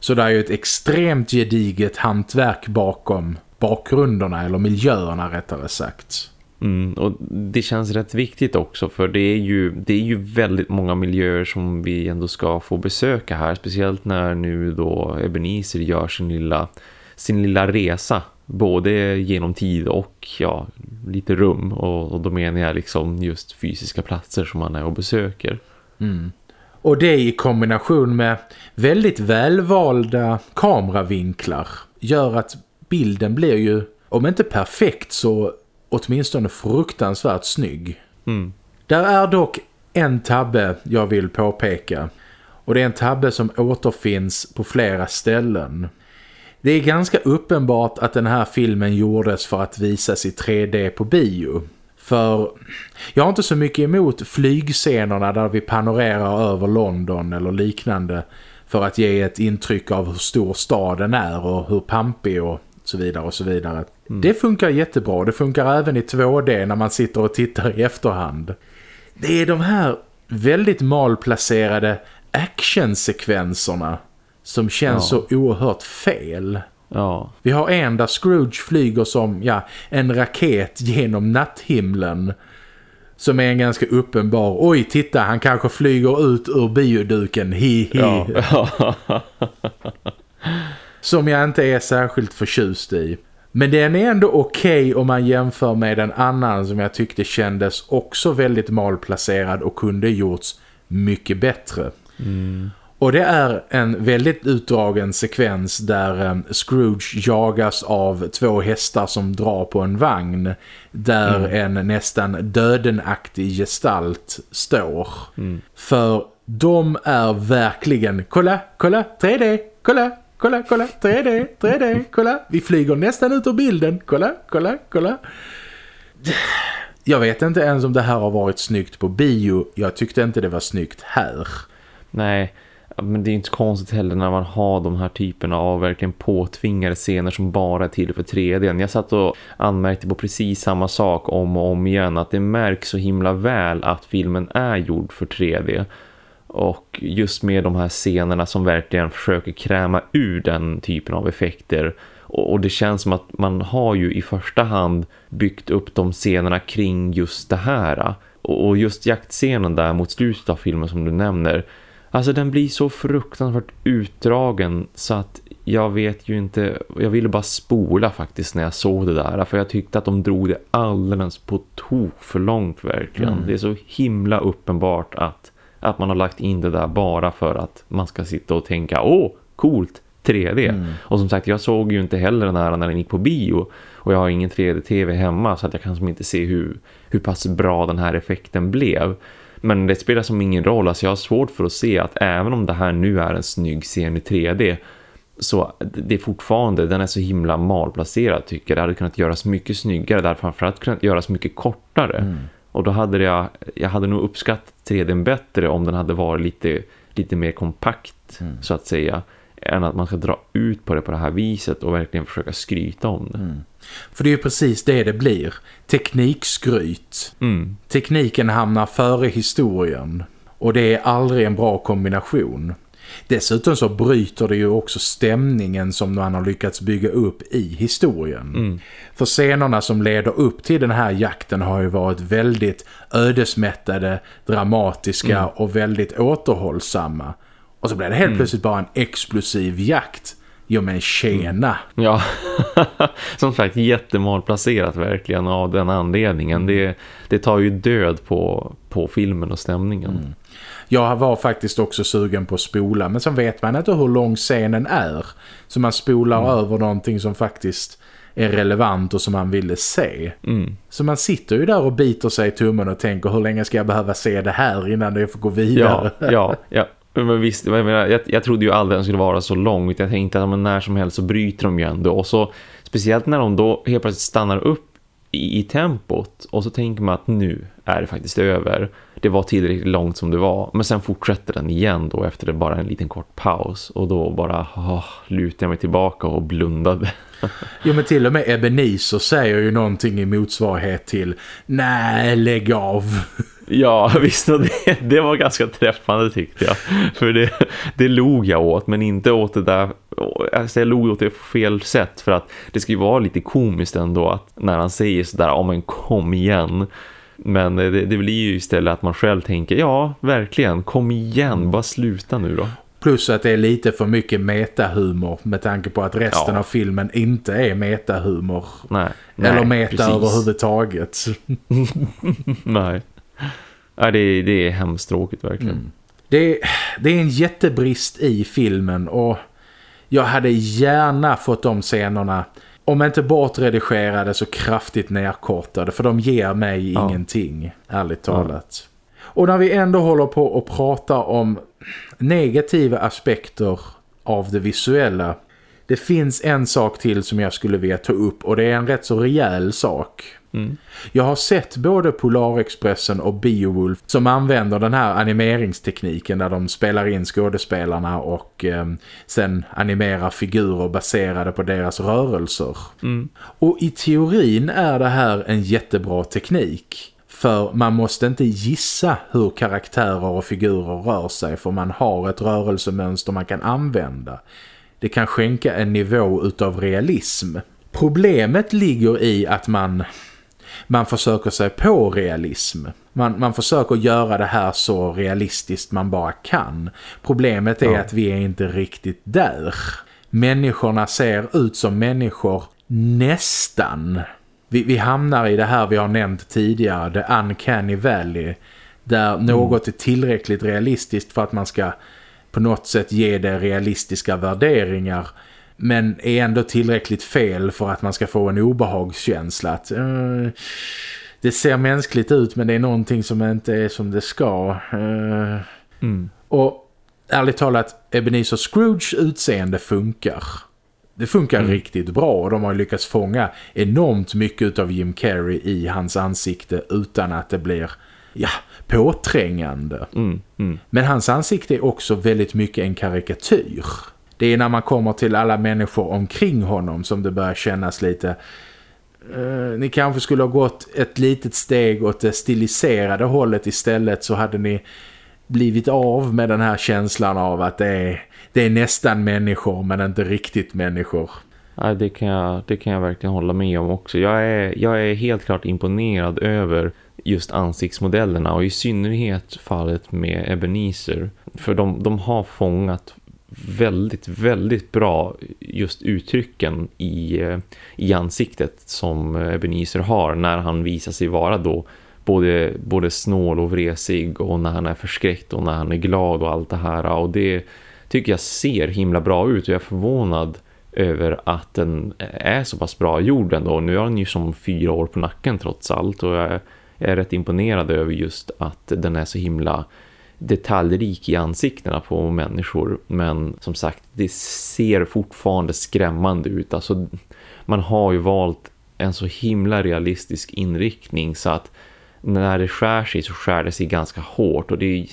[SPEAKER 1] Så det är ju ett extremt gediget hantverk bakom bakgrunderna eller miljöerna rättare sagt.
[SPEAKER 2] Mm, och det känns rätt viktigt också för det är, ju, det är ju väldigt många miljöer som vi ändå ska få besöka här. Speciellt när nu då Ebenezer gör sin lilla, sin lilla resa. Både genom tid och ja, lite rum. Och, och då menar jag liksom just fysiska platser som man är och besöker.
[SPEAKER 1] Mm. Och det i kombination med väldigt välvalda kameravinklar gör att bilden blir ju, om inte perfekt så åtminstone fruktansvärt snygg. Mm. Där är dock en tabbe jag vill påpeka. Och det är en tabbe som återfinns på flera ställen. Det är ganska uppenbart att den här filmen gjordes för att visas i 3D på bio. För jag har inte så mycket emot flygscenerna där vi panorerar över London eller liknande för att ge ett intryck av hur stor staden är och hur pampig och så vidare och så vidare. Mm. Det funkar jättebra. Det funkar även i 2D när man sitter och tittar i efterhand. Det är de här väldigt malplacerade actionsekvenserna som känns ja. så oerhört fel. Ja. Vi har en där Scrooge flyger som ja, en raket genom natthimlen som är en ganska uppenbar oj titta han kanske flyger ut ur bioduken hi hi. Ja. [LAUGHS] som jag inte är särskilt förtjust i. Men den är ändå okej okay om man jämför med en annan som jag tyckte kändes också väldigt malplacerad och kunde gjorts mycket bättre. Mm. Och det är en väldigt utdragen sekvens där um, Scrooge jagas av två hästar som drar på en vagn där mm. en nästan dödenaktig gestalt står. Mm. För de är verkligen, kolla, kolla, 3D, kolla, kolla, kolla, 3D, 3D, kolla. Vi flyger nästan ut ur bilden, kolla, kolla, kolla. Jag vet inte ens om det här har varit snyggt på bio. Jag tyckte inte det var snyggt här.
[SPEAKER 2] Nej, men det är inte konstigt heller när man har de här typerna av verkligen påtvingade scener som bara är till för 3D. Jag satt och anmärkte på precis samma sak om och om igen. Att det märks så himla väl att filmen är gjord för 3D. Och just med de här scenerna som verkligen försöker kräma ur den typen av effekter. Och, det känns som att man har ju i första hand byggt upp de scenerna kring just det här. Och just jaktscenen där mot slutet av filmen som du nämner. Alltså den blir så fruktansvärt utdragen så att jag vet ju inte, jag ville bara spola faktiskt när jag såg det där. För jag tyckte att de drog det alldeles på tok för långt verkligen. Mm. Det är så himla uppenbart att att man har lagt in det där bara för att man ska sitta och tänka, åh, coolt, 3D. Mm. Och som sagt, jag såg ju inte heller den här när den gick på bio. Och jag har ingen 3D-tv hemma så att jag kan som inte se hur, hur pass bra den här effekten blev. Men det spelar som ingen roll. Alltså jag har svårt för att se att även om det här nu är en snygg scen i 3D så det är fortfarande, den är så himla malplacerad tycker jag. Det hade kunnat göras mycket snyggare där framförallt kunnat göras mycket kortare. Mm. Och då hade jag, jag hade nog uppskattat 3D bättre om den hade varit lite, lite mer kompakt mm. så att säga. Än att man ska dra ut på det på det här viset och verkligen försöka skryta om det. Mm.
[SPEAKER 1] För det är ju precis det det blir. Teknikskryt. Mm. Tekniken hamnar före historien. Och det är aldrig en bra kombination. Dessutom så bryter det ju också stämningen som man har lyckats bygga upp i historien. Mm. För scenerna som leder upp till den här jakten har ju varit väldigt ödesmättade, dramatiska mm. och väldigt återhållsamma. Och så blir det helt mm. plötsligt bara en explosiv jakt. Jo men tjena.
[SPEAKER 2] Mm. Ja, [LAUGHS] som sagt jättemalplacerat verkligen av den anledningen. Mm. Det, det tar ju död på, på filmen och stämningen. Mm.
[SPEAKER 1] Jag var faktiskt också sugen på att spola men så vet man inte hur lång scenen är. Så man spolar mm. över någonting som faktiskt är relevant och som man ville se. Mm. Så man sitter ju där och biter sig i tummen och tänker hur länge ska jag behöva se det här innan det får gå vidare?
[SPEAKER 2] Ja, ja, ja. Men visst, jag, menar, jag, jag trodde ju aldrig den skulle vara så lång. Jag tänkte att men när som helst så bryter de ju ändå. Och så, speciellt när de då helt plötsligt stannar upp i, i tempot. Och så tänker man att nu är det faktiskt över. Det var tillräckligt långt som det var. Men sen fortsätter den igen då efter det bara en liten kort paus. Och då bara oh, lutar jag mig tillbaka och blundade. [LAUGHS]
[SPEAKER 1] jo men till och med Ebenezer säger ju någonting i motsvarighet till Nej, lägg av.
[SPEAKER 2] Ja, [LAUGHS] visst. Det, det var ganska träffande tyckte jag. För det, det log jag åt, men inte åt det där... Alltså jag log åt det på fel sätt. För att det ska ju vara lite komiskt ändå att när han säger sådär, ja men kom igen. Men det, det blir ju istället att man själv tänker, ja verkligen, kom igen, bara sluta nu då.
[SPEAKER 1] Plus att det är lite för mycket metahumor med tanke på att resten ja. av filmen inte är metahumor.
[SPEAKER 2] Nej,
[SPEAKER 1] Eller nej, meta precis. överhuvudtaget. [LAUGHS] [LAUGHS]
[SPEAKER 2] nej. [LAUGHS] Ja, det, det är hemskt tråkigt verkligen. Mm.
[SPEAKER 1] Det, det är en jättebrist i filmen och jag hade gärna fått de scenerna om inte bortredigerade så kraftigt nerkortade för de ger mig ja. ingenting, ärligt talat. Ja. Och när vi ändå håller på att prata om negativa aspekter av det visuella det finns en sak till som jag skulle vilja ta upp och det är en rätt så rejäl sak. Mm. Jag har sett både Polarexpressen och Beowulf som använder den här animeringstekniken där de spelar in skådespelarna och eh, sen animerar figurer baserade på deras rörelser. Mm. Och i teorin är det här en jättebra teknik. För man måste inte gissa hur karaktärer och figurer rör sig för man har ett rörelsemönster man kan använda. Det kan skänka en nivå utav realism. Problemet ligger i att man man försöker sig på realism. Man, man försöker göra det här så realistiskt man bara kan. Problemet är ja. att vi är inte riktigt där. Människorna ser ut som människor nästan. Vi, vi hamnar i det här vi har nämnt tidigare, the uncanny valley. Där mm. något är tillräckligt realistiskt för att man ska på något sätt ge det realistiska värderingar men är ändå tillräckligt fel för att man ska få en obehagskänsla att uh, det ser mänskligt ut men det är någonting som inte är som det ska. Uh, mm. Och ärligt talat, Ebenezer Scrooge utseende funkar. Det funkar mm. riktigt bra och de har lyckats fånga enormt mycket av Jim Carrey i hans ansikte utan att det blir ja, påträngande. Mm. Mm. Men hans ansikte är också väldigt mycket en karikatyr. Det är när man kommer till alla människor omkring honom som det börjar kännas lite... Uh, ni kanske skulle ha gått ett litet steg åt det stiliserade hållet istället så hade ni blivit av med den här känslan av att det är, det är nästan människor men inte riktigt människor.
[SPEAKER 2] Ja, det, kan jag, det kan jag verkligen hålla med om också. Jag är, jag är helt klart imponerad över just ansiktsmodellerna och i synnerhet fallet med Ebenezer. För de, de har fångat väldigt, väldigt bra just uttrycken i, eh, i ansiktet som Ebenezer har när han visar sig vara då både, både snål och vresig och när han är förskräckt och när han är glad och allt det här och det tycker jag ser himla bra ut och jag är förvånad över att den är så pass bra gjord ändå. Nu har den ju som fyra år på nacken trots allt och jag jag är rätt imponerad över just att den är så himla detaljrik i ansiktena på människor men som sagt det ser fortfarande skrämmande ut alltså man har ju valt en så himla realistisk inriktning så att när det skär sig så skär det sig ganska hårt och det,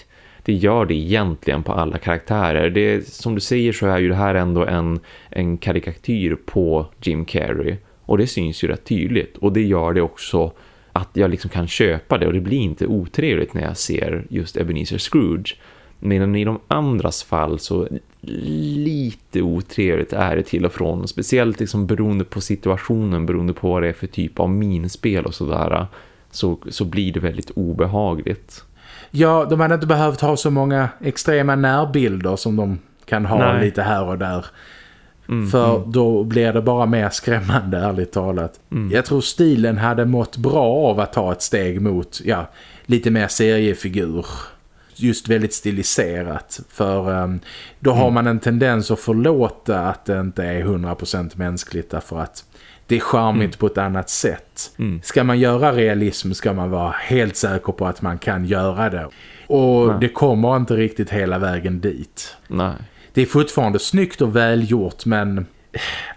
[SPEAKER 2] det gör det egentligen på alla karaktärer. Det, som du säger så är ju det här ändå en, en karikatyr på Jim Carrey. Och det syns ju rätt tydligt. Och det gör det också att jag liksom kan köpa det. Och det blir inte otrevligt när jag ser just Ebenezer Scrooge. Medan i de andras fall så lite otrevligt är det till och från. Speciellt liksom beroende på situationen, beroende på vad det är för typ av minspel och sådär. Så, så blir det väldigt obehagligt.
[SPEAKER 1] Ja, de hade inte behövt ha så många extrema närbilder som de kan ha Nej. lite här och där. Mm, För mm. då blir det bara mer skrämmande, ärligt talat. Mm. Jag tror stilen hade mått bra av att ta ett steg mot ja, lite mer seriefigur. Just väldigt stiliserat. För um, då har mm. man en tendens att förlåta att det inte är 100% mänskligt. Därför att det är charmigt mm. på ett annat sätt. Mm. Ska man göra realism ska man vara helt säker på att man kan göra det. Och Nej. det kommer inte riktigt hela vägen dit.
[SPEAKER 2] Nej.
[SPEAKER 1] Det är fortfarande snyggt och välgjort men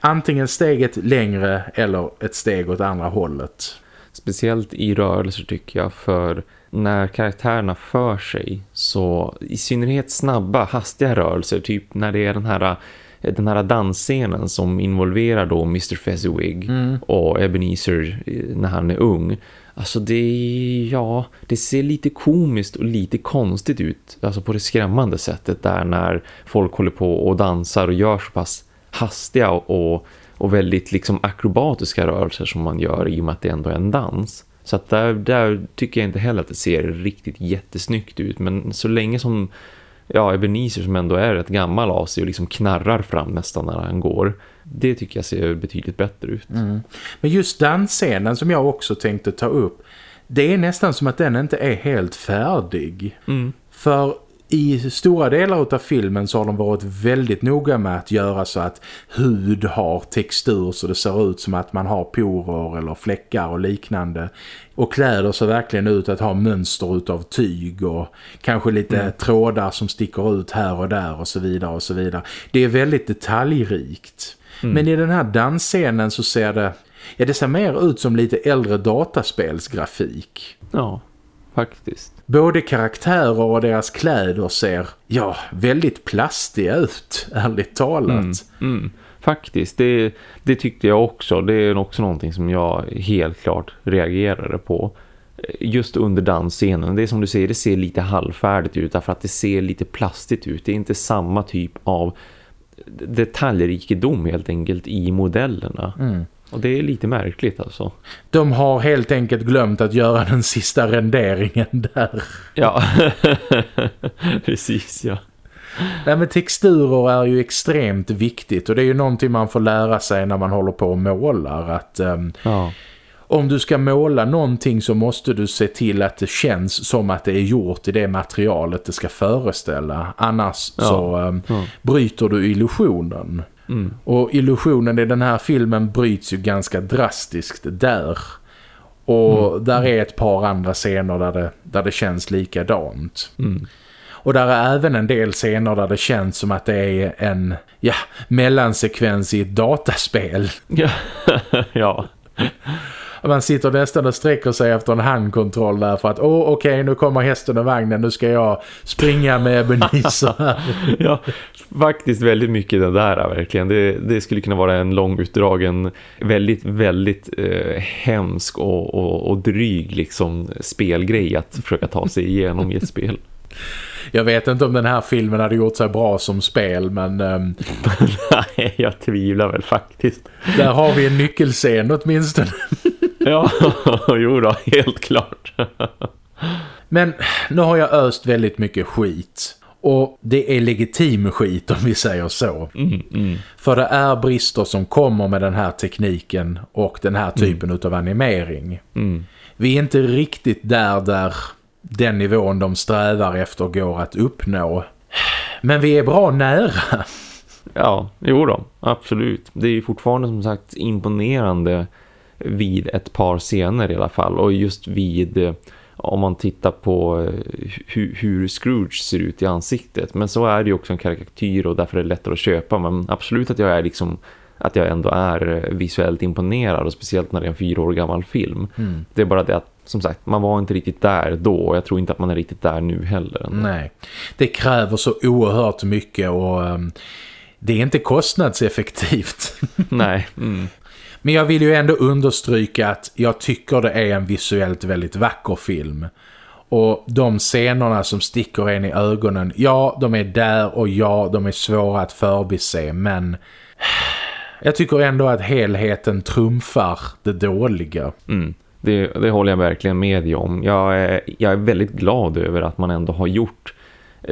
[SPEAKER 1] antingen steget längre eller ett steg åt andra hållet.
[SPEAKER 2] Speciellt i rörelser tycker jag för när karaktärerna för sig så i synnerhet snabba, hastiga rörelser typ när det är den här den här dansscenen som involverar då Mr. Fezziwig mm. och Ebenezer eh, när han är ung. Alltså det, ja, det ser lite komiskt och lite konstigt ut. Alltså på det skrämmande sättet där när folk håller på och dansar och gör så pass hastiga och, och väldigt liksom akrobatiska rörelser som man gör i och med att det ändå är en dans. Så att där, där tycker jag inte heller att det ser riktigt jättesnyggt ut. Men så länge som ja, Ebenezer som ändå är rätt gammal av sig och liksom knarrar fram nästan när han går. Det tycker jag ser betydligt bättre ut.
[SPEAKER 1] Mm. Men just den scenen som jag också tänkte ta upp, det är nästan som att den inte är helt färdig.
[SPEAKER 2] Mm.
[SPEAKER 1] För i stora delar av filmen så har de varit väldigt noga med att göra så att hud har textur så det ser ut som att man har porer eller fläckar och liknande. Och kläder ser verkligen ut att ha mönster utav tyg och kanske lite mm. trådar som sticker ut här och där och så vidare och så vidare. Det är väldigt detaljrikt. Mm. Men i den här dansscenen så ser det, ja det ser mer ut som lite äldre dataspelsgrafik.
[SPEAKER 2] Ja faktiskt.
[SPEAKER 1] Både karaktärer och deras kläder ser, ja, väldigt plastiga ut, [LAUGHS] ärligt talat. Mm,
[SPEAKER 2] mm. Faktiskt, det, det tyckte jag också. Det är också någonting som jag helt klart reagerade på. Just under dansscenen, det är som du säger, det ser lite halvfärdigt ut därför att det ser lite plastigt ut. Det är inte samma typ av detaljrikedom helt enkelt i modellerna.
[SPEAKER 1] Mm.
[SPEAKER 2] Och det är lite märkligt alltså.
[SPEAKER 1] De har helt enkelt glömt att göra den sista renderingen där.
[SPEAKER 2] Ja, [LAUGHS] precis ja.
[SPEAKER 1] Nej men texturer är ju extremt viktigt och det är ju någonting man får lära sig när man håller på och målar. Att um,
[SPEAKER 2] ja.
[SPEAKER 1] Om du ska måla någonting så måste du se till att det känns som att det är gjort i det materialet det ska föreställa. Annars ja. så um, ja. bryter du illusionen.
[SPEAKER 2] Mm.
[SPEAKER 1] Och illusionen i den här filmen bryts ju ganska drastiskt där. Och mm. där är ett par andra scener där det, där det känns likadant.
[SPEAKER 2] Mm.
[SPEAKER 1] Och där är även en del scener där det känns som att det är en ja, mellansekvens i ett dataspel.
[SPEAKER 2] Ja, [LAUGHS] ja
[SPEAKER 1] man sitter nästan och sträcker sig efter en handkontroll där för att åh okej okay, nu kommer hästen och vagnen, nu ska jag springa med Ebenezer. [LAUGHS]
[SPEAKER 2] ja, faktiskt väldigt mycket det där verkligen. Det, det skulle kunna vara en lång utdragen, väldigt, väldigt eh, hemsk och, och, och dryg liksom spelgrej att försöka ta sig igenom i ett spel. [LAUGHS]
[SPEAKER 1] Jag vet inte om den här filmen hade gjort sig bra som spel, men... Um, [LAUGHS]
[SPEAKER 2] Nej, jag tvivlar väl faktiskt.
[SPEAKER 1] Där har vi en nyckelscen åtminstone. [LAUGHS]
[SPEAKER 2] ja, [LAUGHS] jo då, helt klart. [LAUGHS]
[SPEAKER 1] men nu har jag öst väldigt mycket skit. Och det är legitim skit om vi säger så.
[SPEAKER 2] Mm, mm.
[SPEAKER 1] För det är brister som kommer med den här tekniken och den här typen mm. av animering.
[SPEAKER 2] Mm.
[SPEAKER 1] Vi är inte riktigt där där den nivån de strävar efter går att uppnå. Men vi är bra nära.
[SPEAKER 2] Ja, jo då, absolut. Det är fortfarande som sagt imponerande vid ett par scener i alla fall. Och just vid, eh, om man tittar på eh, hur, hur Scrooge ser ut i ansiktet. Men så är det ju också en karikatyr och därför är det lättare att köpa. Men absolut att jag är liksom att jag ändå är visuellt imponerad och speciellt när det är en fyra år gammal film.
[SPEAKER 1] Mm.
[SPEAKER 2] Det är bara det att som sagt, man var inte riktigt där då och jag tror inte att man är riktigt där nu heller.
[SPEAKER 1] Nej, det kräver så oerhört mycket och um, det är inte kostnadseffektivt.
[SPEAKER 2] Nej. [LAUGHS] Mm.
[SPEAKER 1] Men jag vill ju ändå understryka att jag tycker det är en visuellt väldigt vacker film. Och de scenerna som sticker en i ögonen, ja de är där och ja de är svåra att förbise men jag tycker ändå att helheten trumfar det dåliga.
[SPEAKER 2] Mm. Det, det håller jag verkligen med om. Jag är, jag är väldigt glad över att man ändå har gjort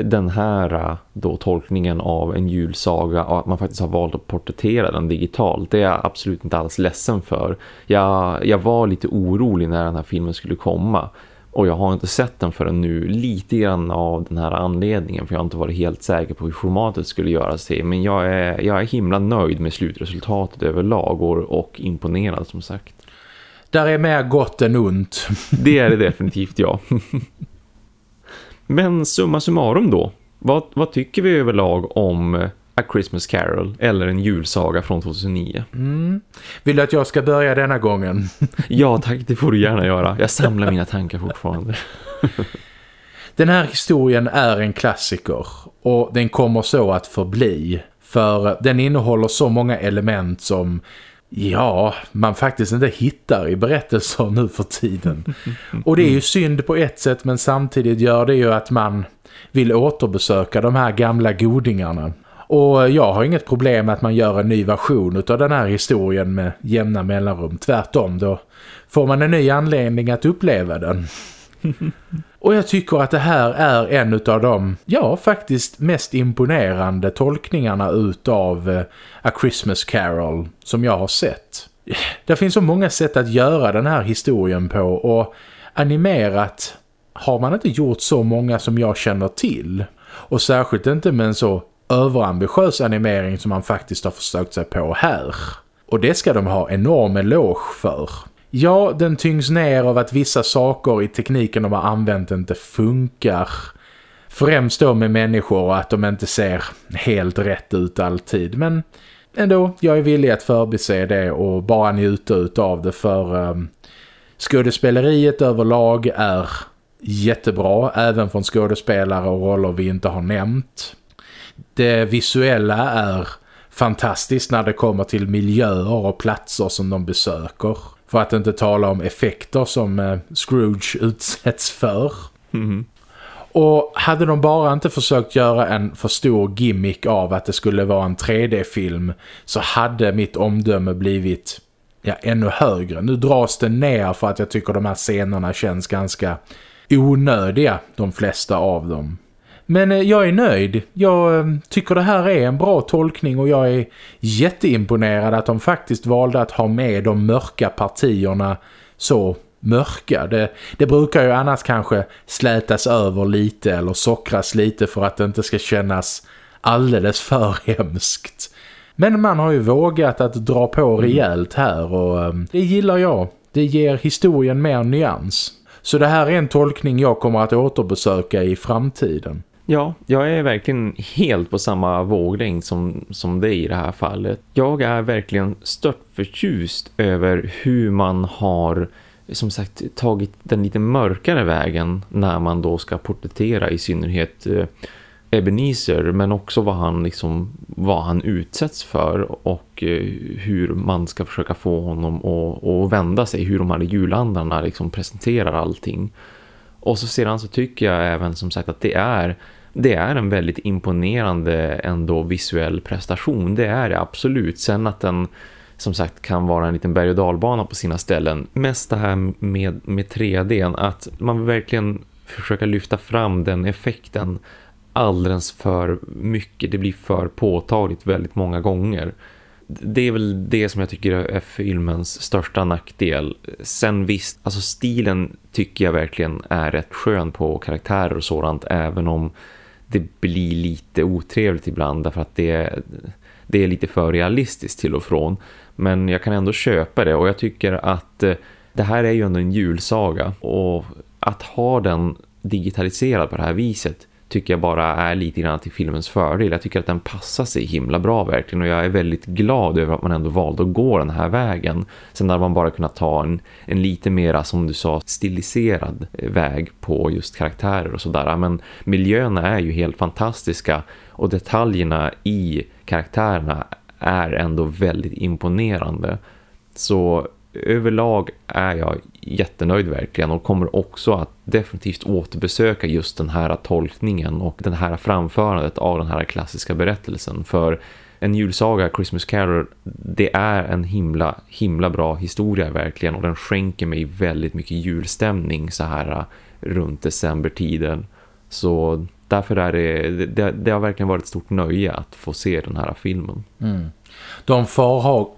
[SPEAKER 2] den här då tolkningen av en julsaga och att man faktiskt har valt att porträttera den digitalt. Det är jag absolut inte alls ledsen för. Jag, jag var lite orolig när den här filmen skulle komma. Och jag har inte sett den förrän nu lite grann av den här anledningen för jag har inte varit helt säker på hur formatet skulle göras till. Men jag är, jag är himla nöjd med slutresultatet överlag och, och imponerad som sagt.
[SPEAKER 1] Där är mer gott än ont.
[SPEAKER 2] Det är det definitivt, ja. [LAUGHS] Men summa summarum då. Vad, vad tycker vi överlag om A Christmas Carol eller en julsaga från 2009.
[SPEAKER 1] Mm. Vill du att jag ska börja denna gången? [LAUGHS]
[SPEAKER 2] ja tack, det får du gärna göra. Jag samlar mina tankar fortfarande. [LAUGHS]
[SPEAKER 1] den här historien är en klassiker och den kommer så att förbli. För den innehåller så många element som ja, man faktiskt inte hittar i berättelser nu för tiden. Och det är ju synd på ett sätt men samtidigt gör det ju att man vill återbesöka de här gamla godingarna. Och jag har inget problem med att man gör en ny version av den här historien med jämna mellanrum. Tvärtom då får man en ny anledning att uppleva den. Och jag tycker att det här är en av de, ja faktiskt mest imponerande tolkningarna utav eh, A Christmas Carol som jag har sett. Det finns så många sätt att göra den här historien på och animerat har man inte gjort så många som jag känner till. Och särskilt inte med en så överambitiös animering som man faktiskt har försökt sig på här. Och det ska de ha enorm eloge för. Ja, den tyngs ner av att vissa saker i tekniken de har använt inte funkar. Främst då med människor och att de inte ser helt rätt ut alltid. Men ändå, jag är villig att förbise det och bara njuta av det för um, skådespeleriet överlag är jättebra. Även från skådespelare och roller vi inte har nämnt. Det visuella är fantastiskt när det kommer till miljöer och platser som de besöker. För att inte tala om effekter som eh, Scrooge utsätts för. Mm. Och hade de bara inte försökt göra en för stor gimmick av att det skulle vara en 3D-film så hade mitt omdöme blivit ja, ännu högre. Nu dras det ner för att jag tycker de här scenerna känns ganska onödiga, de flesta av dem. Men eh, jag är nöjd. Jag eh, tycker det här är en bra tolkning och jag är jätteimponerad att de faktiskt valde att ha med de mörka partierna så mörka. Det, det brukar ju annars kanske slätas över lite eller sockras lite för att det inte ska kännas alldeles för [LAUGHS] hemskt. Men man har ju vågat att dra på mm. rejält här och um, det gillar jag. Det ger historien mer nyans. Så det här är en tolkning jag kommer att återbesöka i framtiden.
[SPEAKER 2] Ja, jag är verkligen helt på samma våglängd som, som dig i det här fallet. Jag är verkligen stört förtjust över hur man har som sagt tagit den lite mörkare vägen när man då ska porträttera i synnerhet eh, Ebenezer men också vad han liksom vad han utsätts för och eh, hur man ska försöka få honom att, att vända sig hur de här julandarna liksom presenterar allting. Och så sedan så tycker jag även som sagt att det är det är en väldigt imponerande ändå visuell prestation. Det är det absolut. Sen att den som sagt kan vara en liten berg- och dalbana på sina ställen. Mest det här med, med 3D att man vill verkligen försöka lyfta fram den effekten alldeles för mycket. Det blir för påtagligt väldigt många gånger. Det är väl det som jag tycker är filmens största nackdel. Sen visst, alltså stilen tycker jag verkligen är rätt skön på karaktärer och sådant. Även om det blir lite otrevligt ibland därför att det, det är lite för realistiskt till och från. Men jag kan ändå köpa det och jag tycker att eh, det här är ju ändå en julsaga och att ha den digitaliserad på det här viset tycker jag bara är lite grann till filmens fördel. Jag tycker att den passar sig himla bra verkligen och jag är väldigt glad över att man ändå valde att gå den här vägen. Sen hade man bara kunnat ta en, en lite mera, som du sa, stiliserad eh, väg på just karaktärer och sådär. Men miljöerna är ju helt fantastiska och detaljerna i karaktärerna är ändå väldigt imponerande. Så överlag är jag jättenöjd verkligen och kommer också att definitivt återbesöka just den här tolkningen och den här framförandet av den här klassiska berättelsen för en julsaga, Christmas Carol, det är en himla, himla bra historia verkligen och den skänker mig väldigt mycket julstämning så här eh, runt decembertiden. Så därför är det, det, det har verkligen varit ett stort nöje att få se den här filmen.
[SPEAKER 1] Mm de, farhåg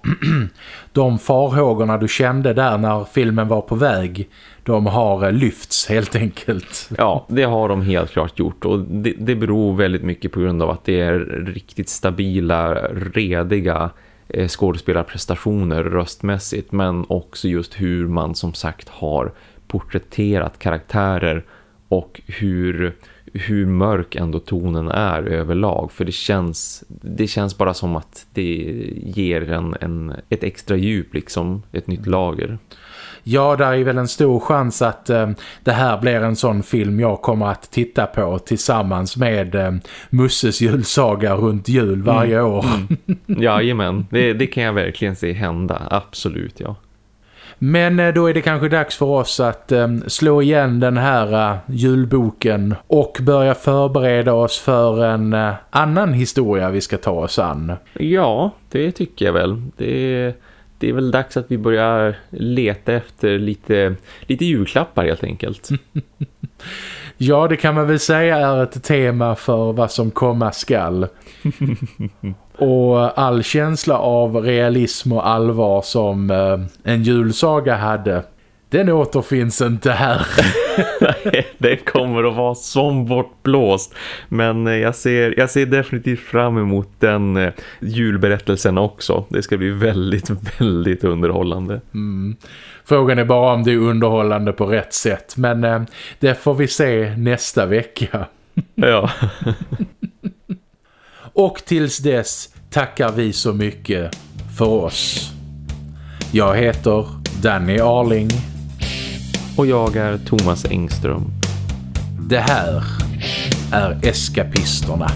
[SPEAKER 1] [CLEARS THROAT] de farhågorna du kände där när filmen var på väg de har lyfts helt enkelt. [LAUGHS]
[SPEAKER 2] Ja, det har de helt klart gjort och det, det beror väldigt mycket på grund av att det är riktigt stabila, rediga eh, skådespelarprestationer röstmässigt men också just hur man som sagt har porträtterat karaktärer och hur hur mörk ändå tonen är överlag för det känns det känns bara som att det ger en, en ett extra djup liksom, ett nytt lager.
[SPEAKER 1] Ja, där är väl en stor chans att eh, det här blir en sån film jag kommer att titta på tillsammans med eh, Musses julsaga runt jul varje
[SPEAKER 2] mm.
[SPEAKER 1] år.
[SPEAKER 2] Mm. [LAUGHS] Jajamän, det, det kan jag verkligen se hända, absolut ja.
[SPEAKER 1] Men eh, då är det kanske dags för oss att um, slå igen den här uh, julboken och börja förbereda oss för en annan historia vi ska ta oss an.
[SPEAKER 2] Ja, det tycker jag väl. Det, det är väl dags att vi börjar leta efter lite, lite julklappar helt enkelt. [LAUGHS]
[SPEAKER 1] ja, det kan man väl säga är ett tema för vad som komma skall. [LAUGHS] Och all känsla av realism och allvar som eh, en julsaga hade, den återfinns inte här.
[SPEAKER 2] Nej, det kommer att vara som bortblåst. Men eh, jag ser, jag ser definitivt fram emot den eh, julberättelsen också. Det ska bli väldigt, [LAUGHS] väldigt underhållande.
[SPEAKER 1] Mm. Frågan är bara om det är underhållande på rätt sätt. Men eh, det får vi se nästa vecka.
[SPEAKER 2] ja. [LAUGHS]
[SPEAKER 1] Och tills dess tackar vi så mycket för oss. Jag heter Danny Arling.
[SPEAKER 2] Och jag är Thomas Engström.
[SPEAKER 1] Det här är Eskapisterna.